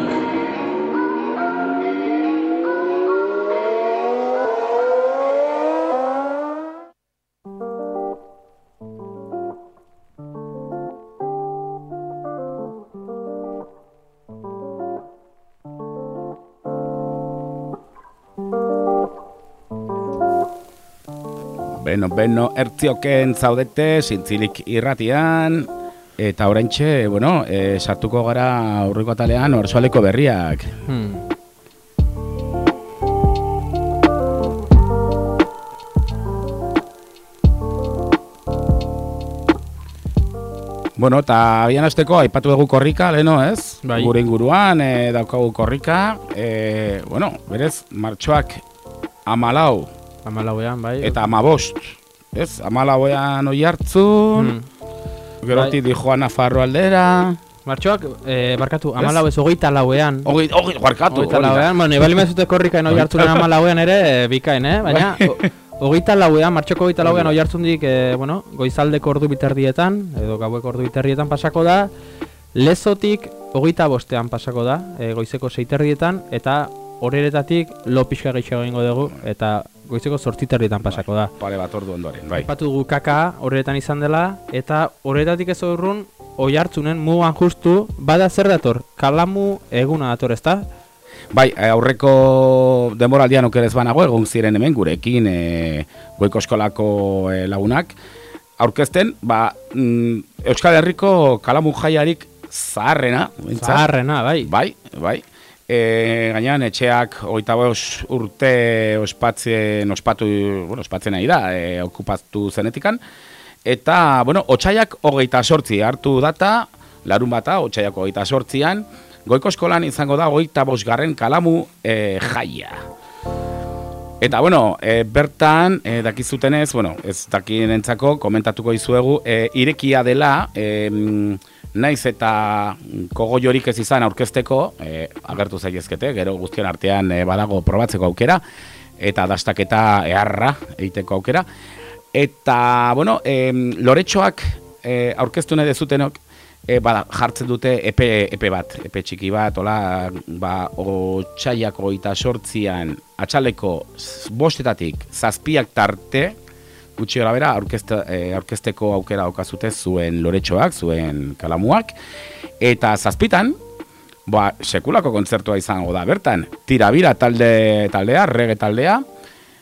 Beno, beno, ertzioken zaudete, zintzilik irratian, eta oraintxe, bueno, e, sartuko gara aurreko atalean orsoaleko berriak. Hmm. Bueno, eta abian hasteko aipatu dugu korrika, leno, ez? Bai. Gure inguruan, e, daukagu korrika, e, bueno, berez, martxoak amalau, Amalauean, bai. eta amabost, ez? Amalauean oi hartzun, Hmm. Gerotik Bai. dijoa Nafarro aldera, Martxoak, eh, barkatu, amalau ez, hogeita lauean. Hogei, hogei, barkatu, Hogeita da. lauean, bueno, ibali mezute korrika oi hartzunen amalauean ere, eh, bikain, eh? Baina, Bai. o- hogeita lauean, martxoko hogeita lauean oi hartzundik, eh, bueno, goizaldeko ordu biterdietan, edo gaueko ordu biterdietan pasako da, lezotik hogeita bostean pasako da, eh, goizeko seiterdietan, eta horretatik lo pixka gehiago egingo dugu, eta goizeko zortziterdietan pasako da. Pare bat ordu ondoren, bai. Aipatu dugu kaka horretan izan dela, eta horretatik ez urrun, oi hartzunen mugan justu, bada zer dator, kalamu eguna dator, ezta? Bai, aurreko demoraldian okerez banago, egon ziren hemen gurekin e, goiko eskolako e, lagunak. Aurkezten, ba, mm, Euskal Herriko kalamu jaiarik zaharrena. Zaharrena, bai. Bai, bai. E, gainean, etxeak hogeita bost urte ospatzen, ospatu, bueno, ospatzen nahi da, e, okupatu zenetikan. Eta, bueno, otxaiak hogeita sortzi hartu data, larun bata, otxaiak hogeita sortzian, goiko eskolan izango da hogeita bosgarren kalamu e, jaia. Eta, bueno, e, bertan, e, dakizutenez, bueno, ez dakinentzako, komentatuko izuegu, e, irekia dela, e, naiz eta kogoiorik ez izan aurkezteko, e, agertu zailezkete, gero guztien artean e, badago probatzeko aukera, eta dastaketa eharra egiteko aukera. Eta, bueno, e, loretxoak e, aurkeztu nahi dezutenok, e, bada, jartzen dute epe, epe bat, epe txiki bat, hola, ba, otxaiak hogeita sortzian, atxaleko bostetatik zazpiak tarte, gutxi gara bera, aurkezte, e, aurkezteko aukera daukazute zuen loretxoak, zuen kalamuak, eta zazpitan, ba, sekulako kontzertua izango da bertan, tirabira talde taldea, rege taldea,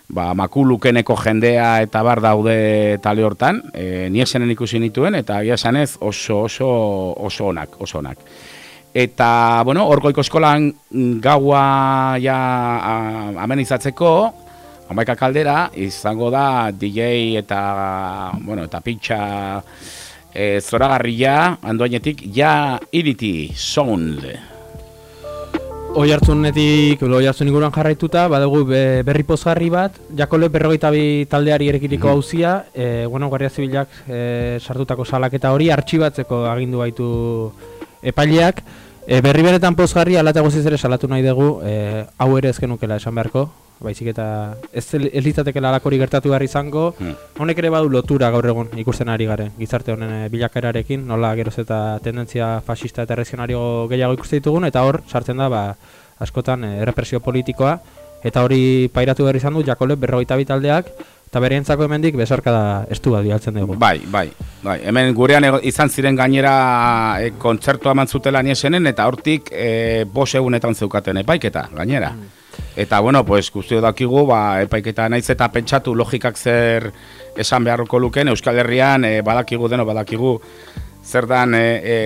ba, makulukeneko jendea eta bar daude tale hortan, e, ni esenen ikusi nituen, eta agia esanez oso, oso, oso onak, oso onak. Eta, bueno, hor goiko eskolan gaua ja amenizatzeko, amaika kaldera, izango da DJ eta, bueno, eta pitxa e, zoragarria, andoainetik, ja iriti sound. Oi hartzunetik, oi hartzun inguruan jarraituta, badugu be, berri pozgarri bat, jakole berrogeita bi taldeari erekiriko Mhm. hauzia, e, bueno, Guardia Zibilak e, sartutako salaketa hori artxibatzeko agindu baitu epaileak, e, berri beretan pozgarri alata guztiz ere salatu nahi dugu, e, hau ere ez genukela esan beharko, baizik eta ez, ez litzatekela alakori gertatu behar izango, Hmm. honek ere badu lotura gaur egun ikusten ari garen, gizarte honen eh, bilakerarekin, nola geroz eta tendentzia fascista eta errezionario gehiago ikusten ditugun, eta hor sartzen da, ba, askotan eh, errepresio politikoa, eta hori pairatu behar izan du, Jakole berrogeita bitaldeak, eta bereentzako hemendik besarka da estu bat bialtzen dugu. Bai, bai, bai. Hemen gurean ego- izan ziren gainera e, kontzertua eman zutela niesenen eta hortik e, bos egunetan zeukaten epaiketa, gainera. Eta, bueno, pues, guztio dakigu, ba, epaiketa naiz eta pentsatu logikak zer esan beharroko luken, Euskal Herrian e, badakigu deno, badakigu zer dan e, e,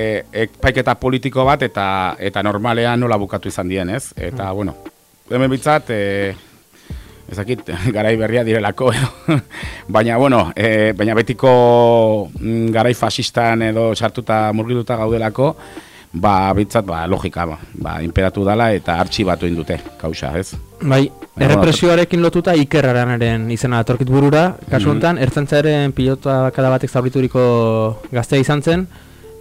epaiketa politiko bat eta eta normalean nola bukatu izan dien, ez? Eta, bueno, hemen bitzat, e, ezakit, garai berria direlako, edo. baina, bueno, e, baina betiko mm, garai fasistan edo sartuta murgilduta gaudelako, ba, bitzat, ba, logika, ba, ba imperatu dala eta artxibatu indute, kausa, ez? Bai, errepresioarekin lotuta ikerraranaren izena datorkit burura, kasu Mhm. honetan, ertzaintzaren pilota kada batek zaurituriko gaztea izan zen,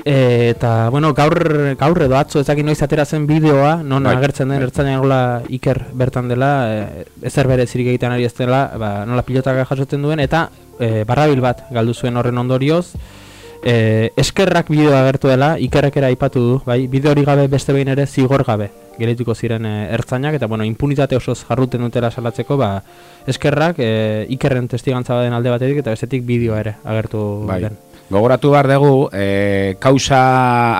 e, eta, bueno, gaur, gaur edo atzo ezakit noiz atera zen bideoa, non Bai, agertzen den bai. ertzaina iker bertan dela, e, ezer berezirik egiten ari ez dela, ba, nola pilotaka jasotzen duen, eta e, barrabil bat galdu zuen horren ondorioz, e, eskerrak bideoa agertu dela, ikerrek ere aipatu du, bai, bideo hori gabe beste behin ere zigor gabe gelituko ziren e, ertzainak, eta bueno, impunitate osoz jarruten dutela salatzeko, ba, eskerrak e, ikerren testigantza baden alde batetik, eta bestetik bideoa ere agertu Bai. den. Gogoratu behar dugu, e, kausa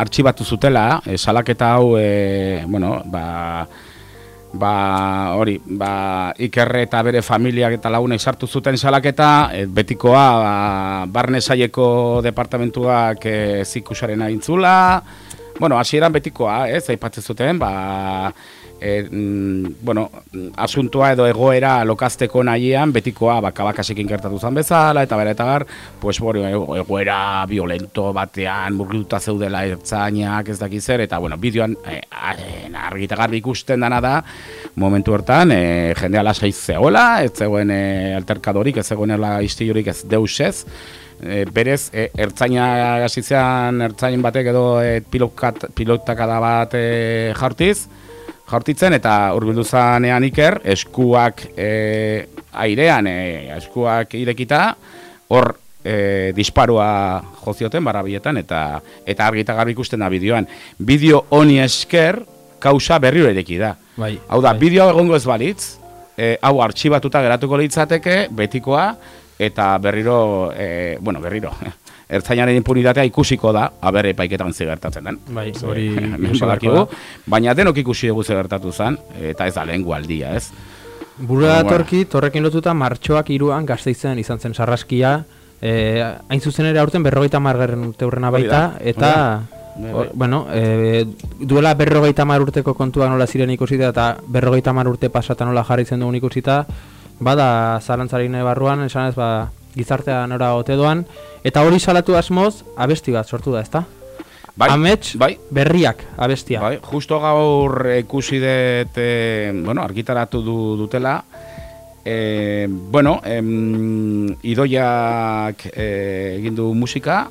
artxibatu zutela, e, salaketa hau, e, bueno, ba, ba, hori, ba, ikerre eta bere familiak eta lagunek sartu zuten salaketa, e, betikoa, ba, barne saieko departamentuak e, zikusaren agintzula, bueno, hasieran betikoa, ez, aipatzen zuten, ba, e, mm, bueno, asuntua edo egoera lokazteko nahian betikoa ba, kabakasekin gertatu zen bezala, eta bera eta bar, pues, ego- egoera violento batean murgilduta zeudela ertzainak ez dakiz zer, eta bueno, bideoan e, argi eta garbi ikusten dana da, momentu hortan, e, jendea lasai zegoela, ez zegoen e, alterkadorik, ez zegoenela istilurik ez deusez, e, berez, e, ertzaina hasi zean, ertzain batek edo e, pilotakada bat e, jartiz, jaurtitzen eta hurbildu zanean iker, eskuak e, airean, e, eskuak irekita, hor e, disparua jozioten barrabietan eta eta argi eta garbi ikusten da bideoan. Bideo honi esker, kausa berriro ireki da. Bai, Hau da, bideo egongo ez balitz, e, hau artxibatuta geratuko litzateke, betikoa, eta berriro, e, bueno, berriro, ertzainaren impunitatea ikusiko da, aber epaiketan ze gertatzen den. Bai, hori badakigu, da. baina denok ikusi dugu ze gertatu zen, eta ez da lehen aldia, ez? Burura Bueno. datorkit, horrekin lotuta martxoak iruan gazteizen izan zen sarraskia, e, hain zuzen ere aurten berrogeita margarren urte hurrena baita, eta, hor- bueno, e, duela berrogeita mar urteko kontua nola ziren ikusita, eta berrogeita mar urte pasata nola jarraitzen dugun ikusita, bada zalantzarik nahi barruan, esan ez, ba, gizartea nora ote doan, eta hori salatu asmoz, abesti bat sortu da, ezta? Bai, Amets bai. berriak abestia. Bai, justo gaur ikusi dut, e, bueno, argitaratu du, dutela, e, bueno, em, idoiak e, egin du musika,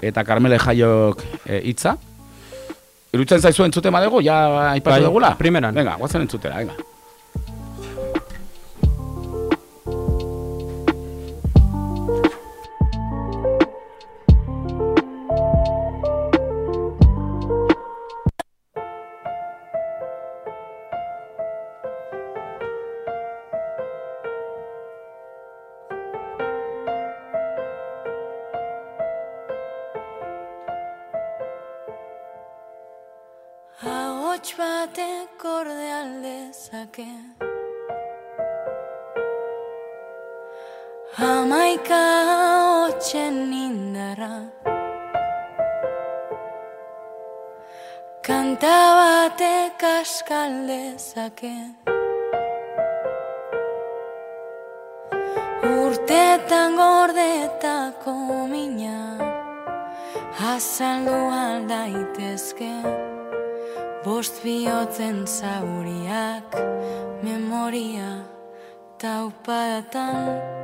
eta Carmele Jaiok e, hitza. Irutzen zaizu entzute badego, ja aipatu Bai, dugula? primeran. Venga, guazen entzutera, venga. Aldezake Hamaika ahotsen indarra Kanta batek askaldezake Urtetan gordetako mina Azaldu aldaitezke Bost bihotzen zauriak Memoria taupadatan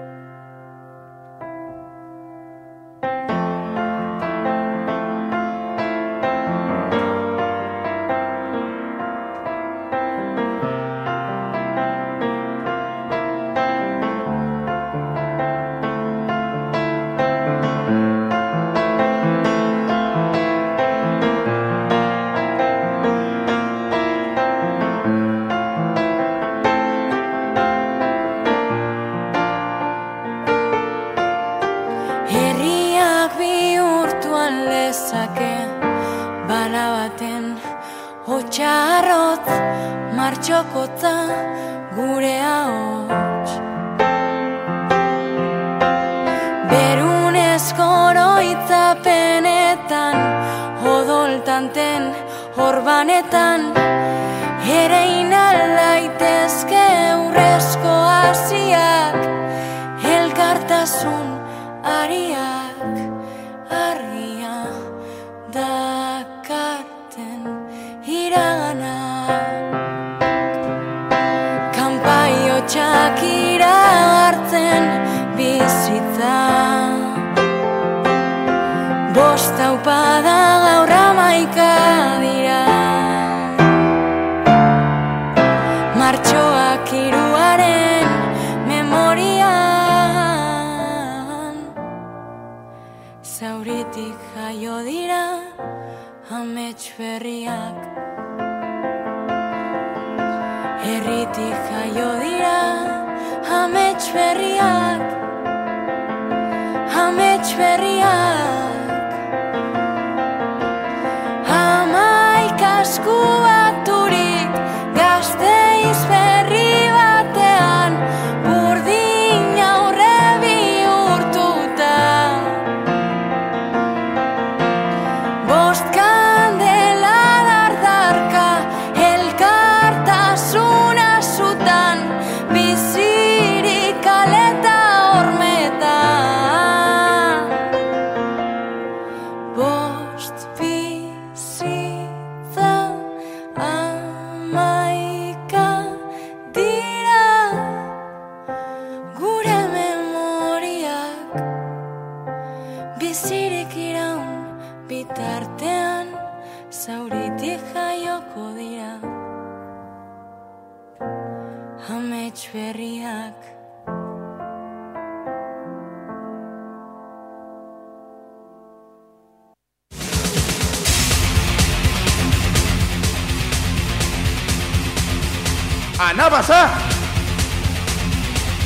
Anabasa!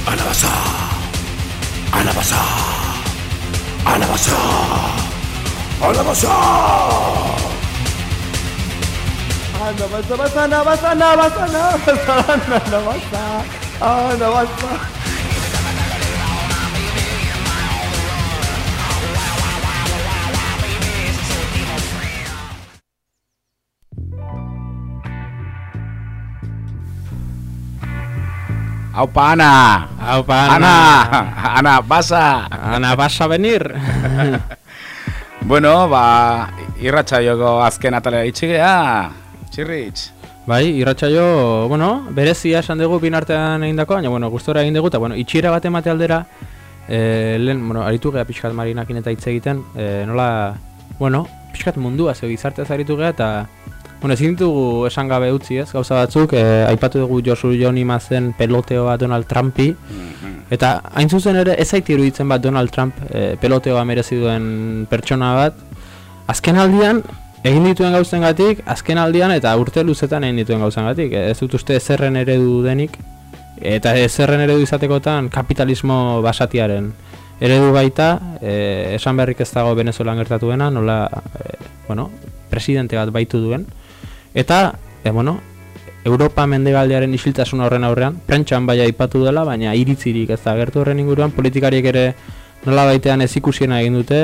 Anabasa! Anabasa! Anabasa! Anabasa! Anabasa, basa, anabasa, anabasa, anabasa, anabasa, anabasa. Aupa, Ana! Aupa, Ana! Ana, basa! Ana, basa venir! bueno, ba, irratxaioko azken atalea itxigea, txirritx. Bai, irratsaio, bueno, berezia esan dugu bin artean egindako, baina bueno, gustora egin dugu eta bueno, itxiera bat emate aldera, eh, lehen, bueno, aritu gea pixkat marinakin eta hitz egiten, eh, nola, bueno, pixkat mundua zeu gizarteaz aritu gea eta Bueno, ezin ditugu esan gabe utzi ez, gauza batzuk, eh, aipatu dugu Josu Joni mazen peloteo bat Donald Trumpi, eta hain zuzen ere ez aiti iruditzen bat Donald Trump eh, peloteoa merezi duen pertsona bat, azken aldian, egin dituen gauzengatik, azken aldian eta urte luzetan egin dituen gauzengatik, ez dut uste ezerren eredu denik, eta ezerren eredu izatekotan kapitalismo basatiaren eredu baita, eh, esan beharrik ez dago Venezuelan gertatuena, nola, eh, bueno, presidente bat baitu duen, Eta, e, bueno, Europa mendebaldearen isiltasun horren aurrean, prentxan bai aipatu dela, baina iritzirik ez da gertu horren inguruan, politikariek ere nola baitean ez ikusiena egin dute,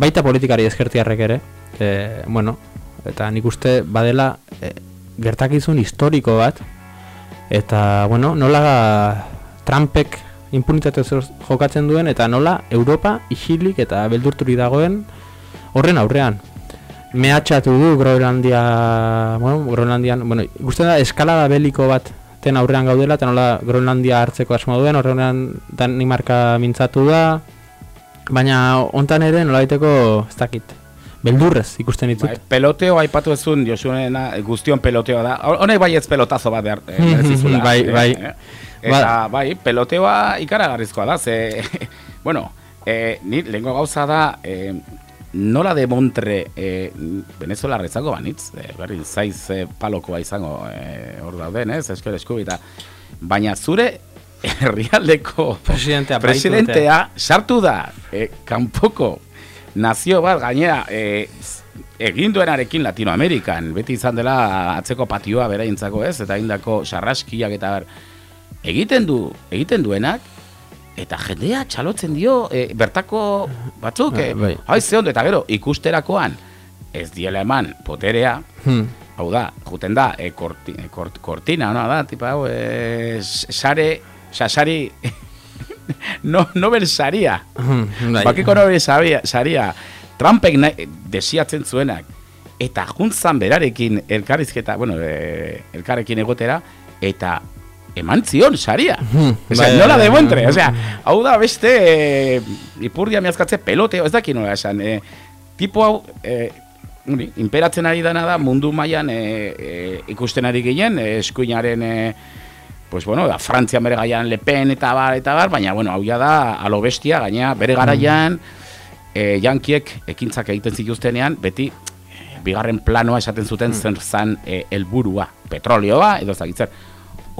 baita politikari ezkertiarrek ere, e, bueno, eta nik uste badela e, gertakizun historiko bat, eta, bueno, nola Trumpek impunitate jokatzen duen, eta nola Europa isilik eta beldurturi dagoen horren aurrean mehatxatu du Groenlandia, bueno, Groenlandian, bueno, ikusten da eskalada beliko bat ten aurrean gaudela, eta nola Groenlandia hartzeko asmo duen, horrean Danimarka mintzatu da, baina hontan ere nola daiteko, ez dakit, beldurrez ikusten ditut. Bai, peloteo aipatu ezun, Josuena guztion peloteo da. Honek bai ez pelotazo bat behar, eh, merezizula. bai, bai. Eh, Eta, bai, peloteoa ikaragarrizkoa da, ze, bueno, eh, ni lehenko gauza da, eh, nola de Montre eh, Venezuela rezango banitz, eh, berri zaiz eh, palokoa izango eh, hor dauden, ez, esker eskubita. Baina zure herrialdeko presidentea, presidentea sartu da. Eh, kanpoko nazio bat gainera e, egin duenarekin Latinoamerikan, beti izan dela atzeko patioa beraintzako ez, eta indako sarraskiak eta ber, egiten du, egiten duenak, eta jendea txalotzen dio, e, bertako batzuk, e, Bai. ai, ze ondo, eta gero, ikusterakoan, ez diela eman poterea, Hmm. hau da, juten da, e, korti, e, kort, kortina, no, da, tipa, hau, e, sare, oza, sari, no, Nobel saria, Hmm, bai. bakiko Nobel saria, saria, Trumpek nahi, desiatzen zuenak, eta juntzan berarekin elkarrizketa, bueno, e, elkarrekin egotera, eta eman zion saria. Hmm, Osea, bai, nola bai, demontre, bai. osea, hau da beste e, ipurdia miazkatze peloteo, ez daki nola esan, e, tipo hau, e, hori, imperatzen ari dana da mundu mailan e, e, ikusten ari ginen, e, eskuinaren e, pues bueno, da Frantzian bere gaian Le Pen eta bar eta bar, baina bueno, hau ja da alo bestia, gaina bere garaian e, jankiek ekintzak egiten zituztenean, beti e, bigarren planoa esaten zuten zen zan e, helburua, petrolioa edo ez dakit zer.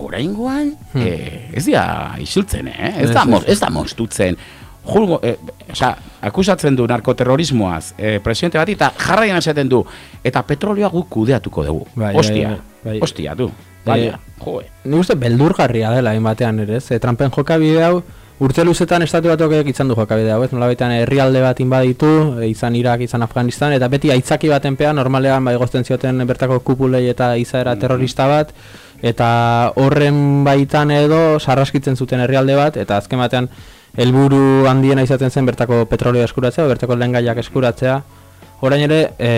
Oraingoan Hmm. e, ez dira isiltzen, eh? Ez Ez, da, ez. da mostutzen. Julgo, e, osea, akusatzen du narkoterrorismoaz, e, presidente bat, eta jarraian esaten du, eta petrolioa guk kudeatuko dugu. Bai, Ostia, bai, bai. ostia, du. Eh, Baina, joe. Nik uste beldurgarria dela hain batean ere, ez? E, Trumpen jokabide hau urte luzetan estatu batuak izan du jokabide hau, ez? Nola herrialde bat inbaditu, e, izan Irak, izan Afganistan, eta beti aitzaki baten pean normalean bai gozten zioten bertako kupulei eta izaera terrorista bat, eta horren baitan edo sarraskitzen zuten herrialde bat, eta azken batean helburu handiena izaten zen bertako petrolio eskuratzea, bertako lehengaiak eskuratzea. Orain ere, e,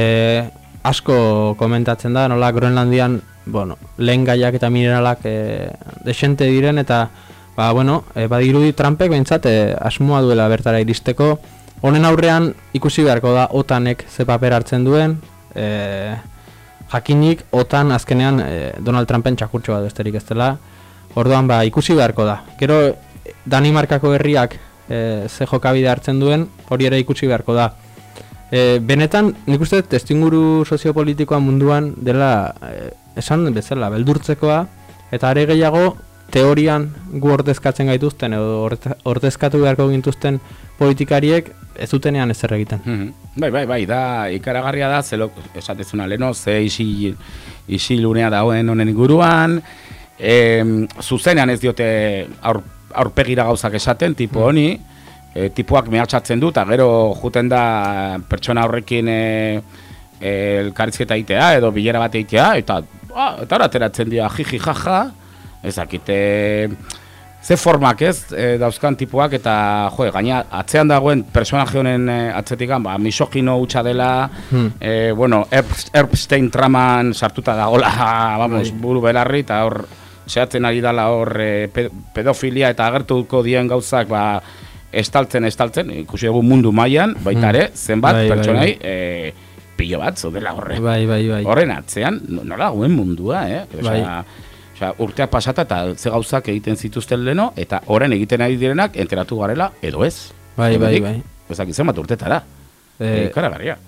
asko komentatzen da, nola Groenlandian, bueno, lehengaiak eta mineralak e, desente diren, eta, ba, bueno, e, badirudi Trumpek behintzat asmoa duela bertara iristeko. Honen aurrean ikusi beharko da OTANek ze paper hartzen duen, e, jakinik OTAN azkenean e, Donald Trumpen txakurtxo bat besterik ez dela. Orduan ba ikusi beharko da. Gero Danimarkako herriak e, ze jokabide hartzen duen, hori ere ikusi beharko da. E, benetan, nik uste testinguru soziopolitikoa munduan dela e, esan bezala, beldurtzekoa, eta are gehiago teorian gu ordezkatzen gaituzten edo ordezkatu beharko gintuzten politikariek ez dutenean ezer egiten. Mhm. Bai, bai, bai, da ikaragarria da, zelo, esatezuna leno, ze isi, isilunea dagoen honen inguruan, em, zuzenean ez diote aur, aurpegira gauzak esaten, tipo honi, e, tipuak mehatxatzen du, eta gero juten da pertsona horrekin e, e, elkarrizketa itea, edo bilera bat egitea, eta, ah, eta ateratzen dira jiji jaja, ez dakite, ze formak ez e, dauzkan tipuak eta jo, gaina atzean dagoen personaje honen e, atzetikan ba, misogino hutsa dela Hmm. e, bueno, Epstein traman sartuta dagola vamos, Bai. buru belarri eta hor zehatzen ari dala hor e, pe- pedofilia eta agertuko dien gauzak ba, estaltzen, estaltzen, ikusi dugu mundu mailan baita Hmm. ere, zenbat Bai, bai, pertsonai e, pilo bat zaudela horre. Bai, bai, bai. Horren atzean, no- nola dagoen mundua, eh? Osea, Bai. Osea, urteak pasata eta ze gauzak egiten zituzten leno, eta orain egiten ari direnak enteratu garela, edo ez. Bai, bai, bai. Ezak izan bat urtetara. E, Karagarria.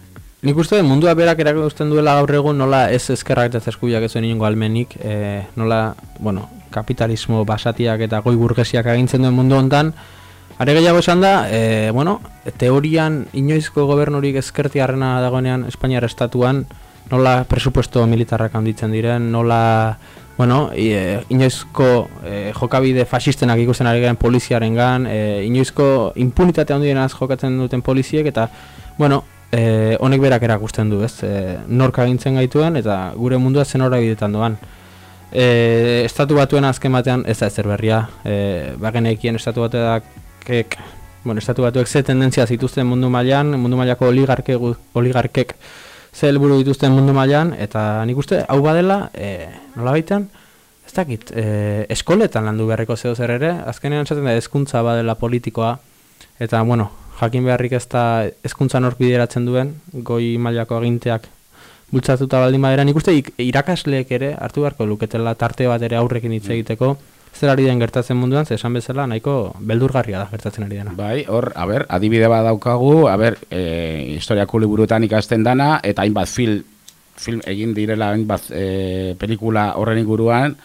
Nik uste mundua berak erakusten duela gaur egun nola ez eskerrak eta eskubiak ez inongo almenik, e, nola, bueno, kapitalismo basatiak eta goi burgesiak agintzen duen mundu hontan, Are gehiago esan da, e, bueno, teorian inoizko gobernurik ezkertiarrena dagoenean Espainiar estatuan, nola presupuesto militarrak handitzen diren, nola, bueno, e, inoizko e, jokabide fasistenak ikusten ari garen poliziarengan, e, inoizko impunitate handienaz jokatzen duten poliziek, eta, bueno, e, honek berak erakusten du, ez, e, nork agintzen gaituen, eta gure mundua zen bidetan doan. E, estatu batuen azken batean ez da ezer berria, e, bagenekien estatu batuak bueno, estatu batuek ze tendentzia zituzten mundu mailan, mundu mailako oligarke, oligarkek ze helburu dituzten mundu mailan eta nik uste hau badela, e, nola baitan, ez dakit, e, eskoletan landu beharreko zeo zer ere, azkenean esaten da hezkuntza badela politikoa eta bueno, jakin beharrik ez da hezkuntza nork bideratzen duen, goi mailako aginteak bultzatuta baldin badera, nik uste irakasleek ere hartu beharko luketela tarte bat ere aurrekin hitz egiteko, zer ari den gertatzen munduan, ze esan bezala nahiko beldurgarria da gertatzen ari dena. Bai, hor, a ber, adibide bat daukagu, a ber, e, historiako liburuetan ikasten dana, eta hainbat film, film egin direla hainbat e, pelikula horren inguruan,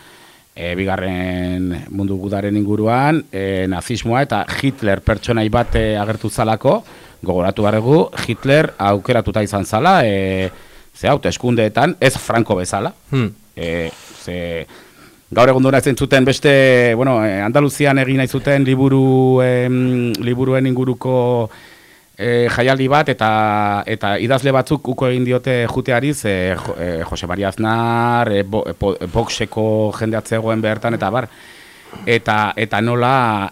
e, bigarren mundu gudaren inguruan, e, nazismoa eta Hitler pertsonai bat e, agertu zalako, gogoratu barregu, Hitler aukeratuta izan zala, e, ze hauteskundeetan, ez Franco bezala, Hmm. e, ze gaur egun duna zuten beste, bueno, eh, Andaluzian egin nahi zuten liburu, em, liburuen inguruko e, jaialdi bat eta eta idazle batzuk uko egin diote juteari ze e, Jose Maria Aznar, e, bo, e, boxeko jende atzegoen bertan eta bar. Eta eta nola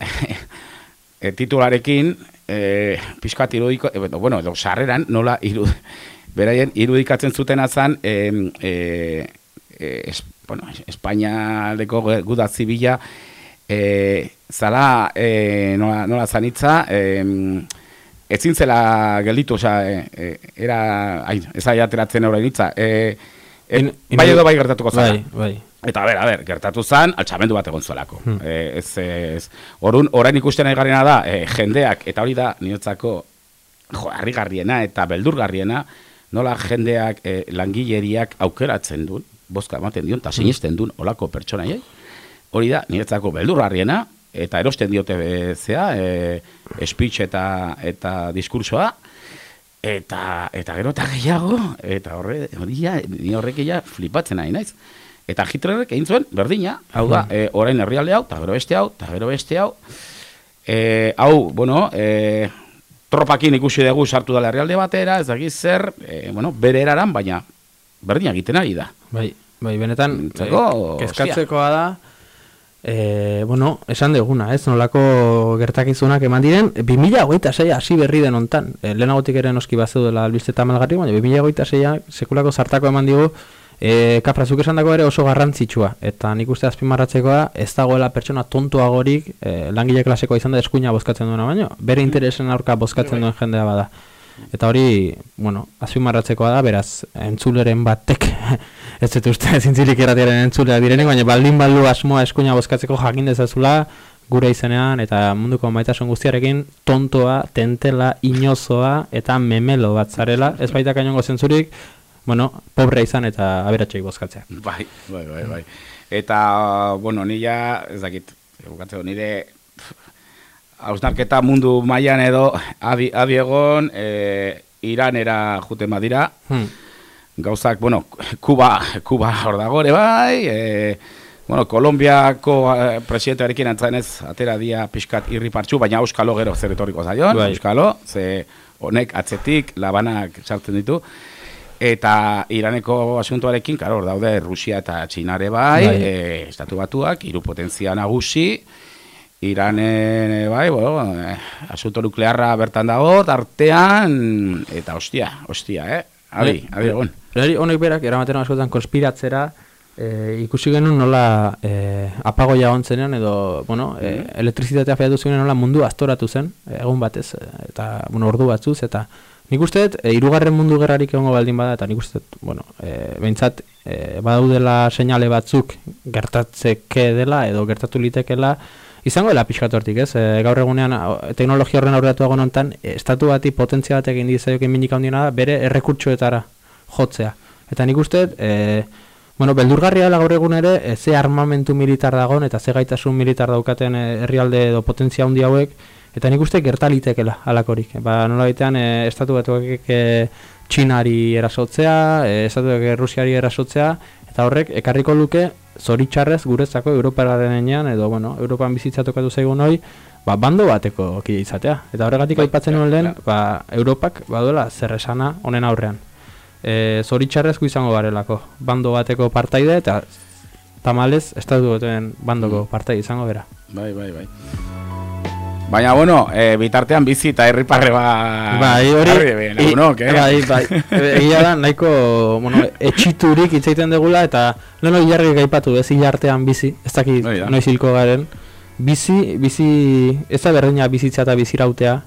e, titularekin e, pixkat irudiko, e, bueno, edo sarreran nola irud, beraien irudikatzen zutena zan e, e, e, bueno, Espainialdeko guda zibila e, zala e, nola, nola zanitza e, ezin zela gelditu, osea, e, era, ai, ez aia ateratzen orain hitza, e, e, In- in- bai edo bai gertatuko zala. Bai, bai. Eta, ber, a ber, gertatu zan, altxamendu bat egon zuelako. Hmm. E, ez, ez, orun, orain ikusten nahi garena da, e, jendeak, eta hori da, niretzako, jo, harrigarriena eta beldurgarriena, nola jendeak, e, langileriak aukeratzen duen, bozka ematen dion, eta sinisten duen olako pertsonaiei, hori da, niretzako beldurgarriena, eta erosten diote e, zea, e, speech eta, eta diskursoa, eta eta gero eta gehiago, eta horre, hori ja, ni horrek ja flipatzen nahi naiz. Eta Hitlerrek egin zuen, berdina, hau da, e, orain herrialde hau, eta gero beste hau, eta gero beste hau, e, hau, bueno, e, tropakin ikusi dugu sartu dela herrialde batera, ez dakit zer, e, bueno, bere eraran, baina berdina egiten ari da. Bai, bai, benetan, eh, kezkatzekoa da, e, bueno, esan deguna, ez, nolako gertakizunak eman diren, 2026 hasi berri den hontan, e, lehenagotik ere noski bazeu dela albiste eta malgarri, baina 2026 sekulako sartako eman digu, e, kaprazuk esan dago ere oso garrantzitsua, eta nik uste azpimarratzekoa ez dagoela pertsona tontuagorik e, langile klasekoa izan da eskuina bozkatzen duena baino, bere interesen aurka bozkatzen duen jendea bada. Eta hori, bueno, azpimarratzekoa da, beraz, entzuleren batek, ez dut uste zintzilik eratiaren entzulea direnik, baina baldin baldu asmoa eskuina bozkatzeko jakin dezazula, gure izenean, eta munduko maitasun guztiarekin, tontoa, tentela, inozoa, eta memelo bat zarela, ez baita kainongo zentzurik, bueno, pobre izan eta aberatxeik bozkatzea. Bai, bai, bai, bai. Eta, bueno, ni ja, ez dakit, bukatzeko, nire hausnarketa mundu mailan edo adi, adi egon, e, Iranera juten badira, Hmm. gauzak, bueno, Kuba, Kuba hor dago ere bai, e, bueno, Kolombiako eh, presidentearekin antzainez atera dia pixkat irripartxu, baina Euskalo gero zer etorriko zaion, Bai. Euskalo, ze honek atzetik labanak sartzen ditu, eta Iraneko asuntoarekin, karo, hor daude Rusia eta Txinare bai, Bai. e, estatu batuak, hiru potentzia nagusi, Iranen, e, bai, bueno, eh, asunto nuklearra bertan dago, tartean, eta ostia, ostia, eh? Adi, adi egon. Berari honek berak eramaten askotan konspiratzera e, ikusi genuen nola e, apagoia ontzenean edo, bueno, e, elektrizitatea faiatu zuen nola mundu astoratu zen, egun batez, eta, bueno, ordu batzuz, eta nik uste dut, e, irugarren mundu gerrarik egongo baldin bada, eta nik uste dut, bueno, e, behintzat, e, badaudela seinale batzuk gertatzeke dela, edo gertatu litekela, izango dela pixkat hortik, ez? E, gaur egunean teknologia horren aurreratu agon hontan, e, estatu bati potentzia batek egin dizaioken minik handiena da, bere errekurtsoetara jotzea. Eta nik uste, e, bueno, beldurgarria dela gaur egun ere, e, ze armamentu militar dagon eta ze gaitasun militar daukaten herrialde edo potentzia handi hauek, eta nik uste gertalitekela alakorik. Ba, nola baitean, e, estatu batuak e, Txinari erasotzea, e, estatu Rusiari erasotzea, eta horrek ekarriko luke zoritxarrez guretzako Europararen edo bueno, Europan bizitza tokatu zaigun hoi, ba, bando bateko kide izatea. Eta horregatik aipatzen nuen lehen, ba, Europak baduela zer esana honen aurrean. E, zoritxarrezko izango garelako, bando bateko partaide, eta tamalez, estatu batuen bandoko partaide izango bera. Bai, bai, bai. Baina, bueno, e, bitartean bizi eta herriparre ba... Bai, hori, jarri lagunok, eh? bai, bai, egia da, nahiko, bueno, etxiturik hitz egiten degula, eta leno hilarrik gaipatu, ez hilartean bizi, ez dakit da. noiz hilko garen, bizi, bizi, ez da berdina bizitza eta bizirautea,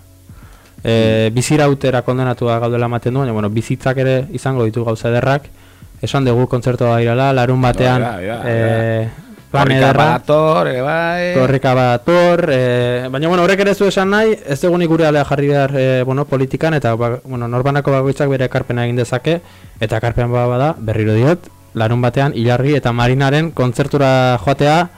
e, bizirautera kondenatua gaudela ematen du, baina, bueno, bizitzak ere izango ditu gauza ederrak, esan dugu kontzertua gairala, larun batean, bai, e, plan Korrika ederra. badator, ere bai. Korrika badator, e, baina bueno, horrek ere ez du esan nahi, ez dugu gure alea jarri behar e, bueno, politikan, eta ba, bueno, norbanako bakoitzak bere ekarpena egin dezake, eta ekarpen bada bada, berriro diot, larun batean, Ilargi eta Marinaren kontzertura joatea,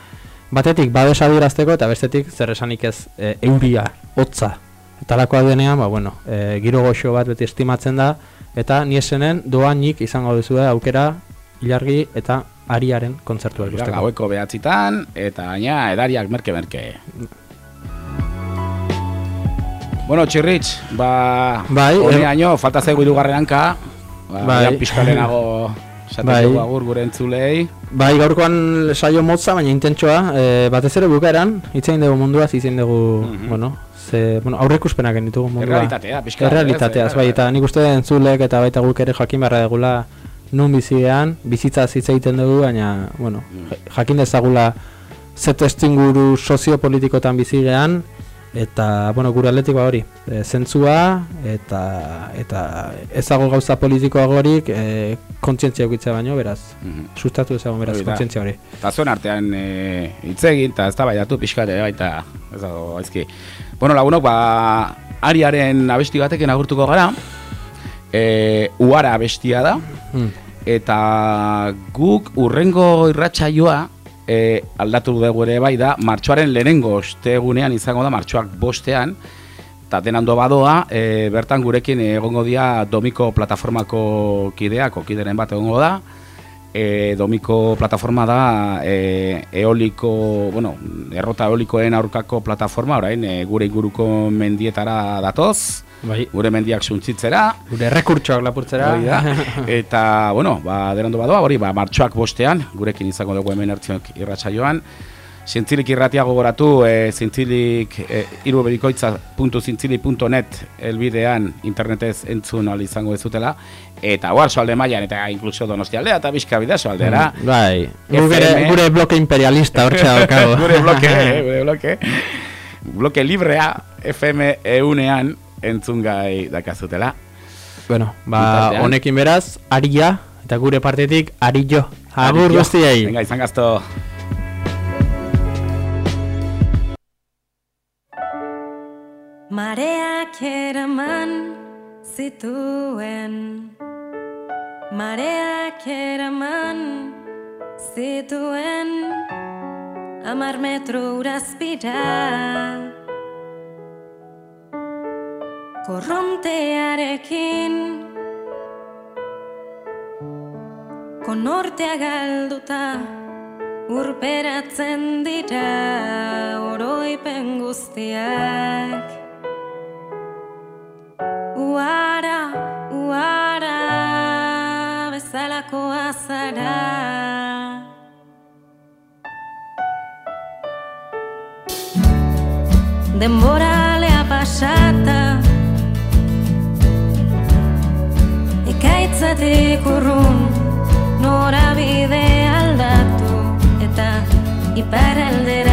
batetik babesa durazteko, eta bestetik zer esanik ez e, euria, hotza, talakoa denean, ba, bueno, e, giro goxo bat beti estimatzen da, eta ni esenen doainik izango duzu aukera ilargi eta ariaren kontzertua ikusteko. Gaueko behatzitan, eta gaina edariak merke-merke. Bueno, txirritx, ba, Bai, honeaino, falta zaigu irugarren hanka, ba, Bai. pixkalenago Bai. agur gure entzulei. Bai, gaurkoan saio motza, baina intentsoa, e, batez ere bukaeran, hitzein dugu munduaz, hitzein dugu, bueno, ze, bueno, aurreikuspenak ditugu mundua. Errealitatea, pixka Errealitatea, bai, eta nik uste entzulek eta baita guk ere jakin beharra degula nun bizigean, bizitza hitz egiten dugu, baina, bueno, jakin dezagula ze testinguru soziopolitikotan bizigean, eta, bueno, gure aldetik ba hori, e, zentzua, eta, eta ezago gauza politikoagorik, e, kontzientzia eukitza baino, beraz, sustatu ezagun beraz, Hori kontzientzia hori. Eta zuen artean e, egin, eta ez da baiatu pixkare baita, ez dago, aizki. Bueno, lagunok, ba, ariaren abesti batekin agurtuko gara, e, uara abestia da, Hmm. Eta guk urrengo irratsaioa e, aldatu dugu ere bai da, martxoaren lehenengo ostegunean izango da, martxoak bostean, eta denando badoa, e, bertan gurekin egongo dira Domiko plataformako kideak, kideren bat egongo da, e, Domiko plataforma da e, eoliko, bueno, errota eolikoen aurkako plataforma, orain e, gure inguruko mendietara datoz, bai. gure mendiak suntzitzera, Gure rekurtsoak lapurtzera. Da. Eta, bueno, ba, derondo badoa, hori, ba, martxoak bostean, gurekin izango dugu hemen hartziok irratsaioan. Zintzilik irratia gogoratu, e, zintzilik e, iruberikoitza.zintzili.net elbidean internetez entzun ahal izango ez dutela. Eta oarzo alde mailan eta inkluso donosti aldea eta bizka bidazo aldera. Mm, Bai, gure, FM. gure bloke imperialista hortxe daukago. gure bloke, eh, gure bloke. Bloke librea FM eunean entzungai dakazutela. Bueno, ba, honekin beraz, aria, eta gure partetik, arillo. Agur Adio. guztiei. Venga, izan gazto. Mareak eraman zituen Mareak eraman zituen Amar metro urazpira Korrontearekin. Konortea galduta Urperatzen dira oroipen guztiak. Uara, uara, bezalako azara Denboralea pasata Ekaitzatik urrun norabide aldatu Eta iparaldera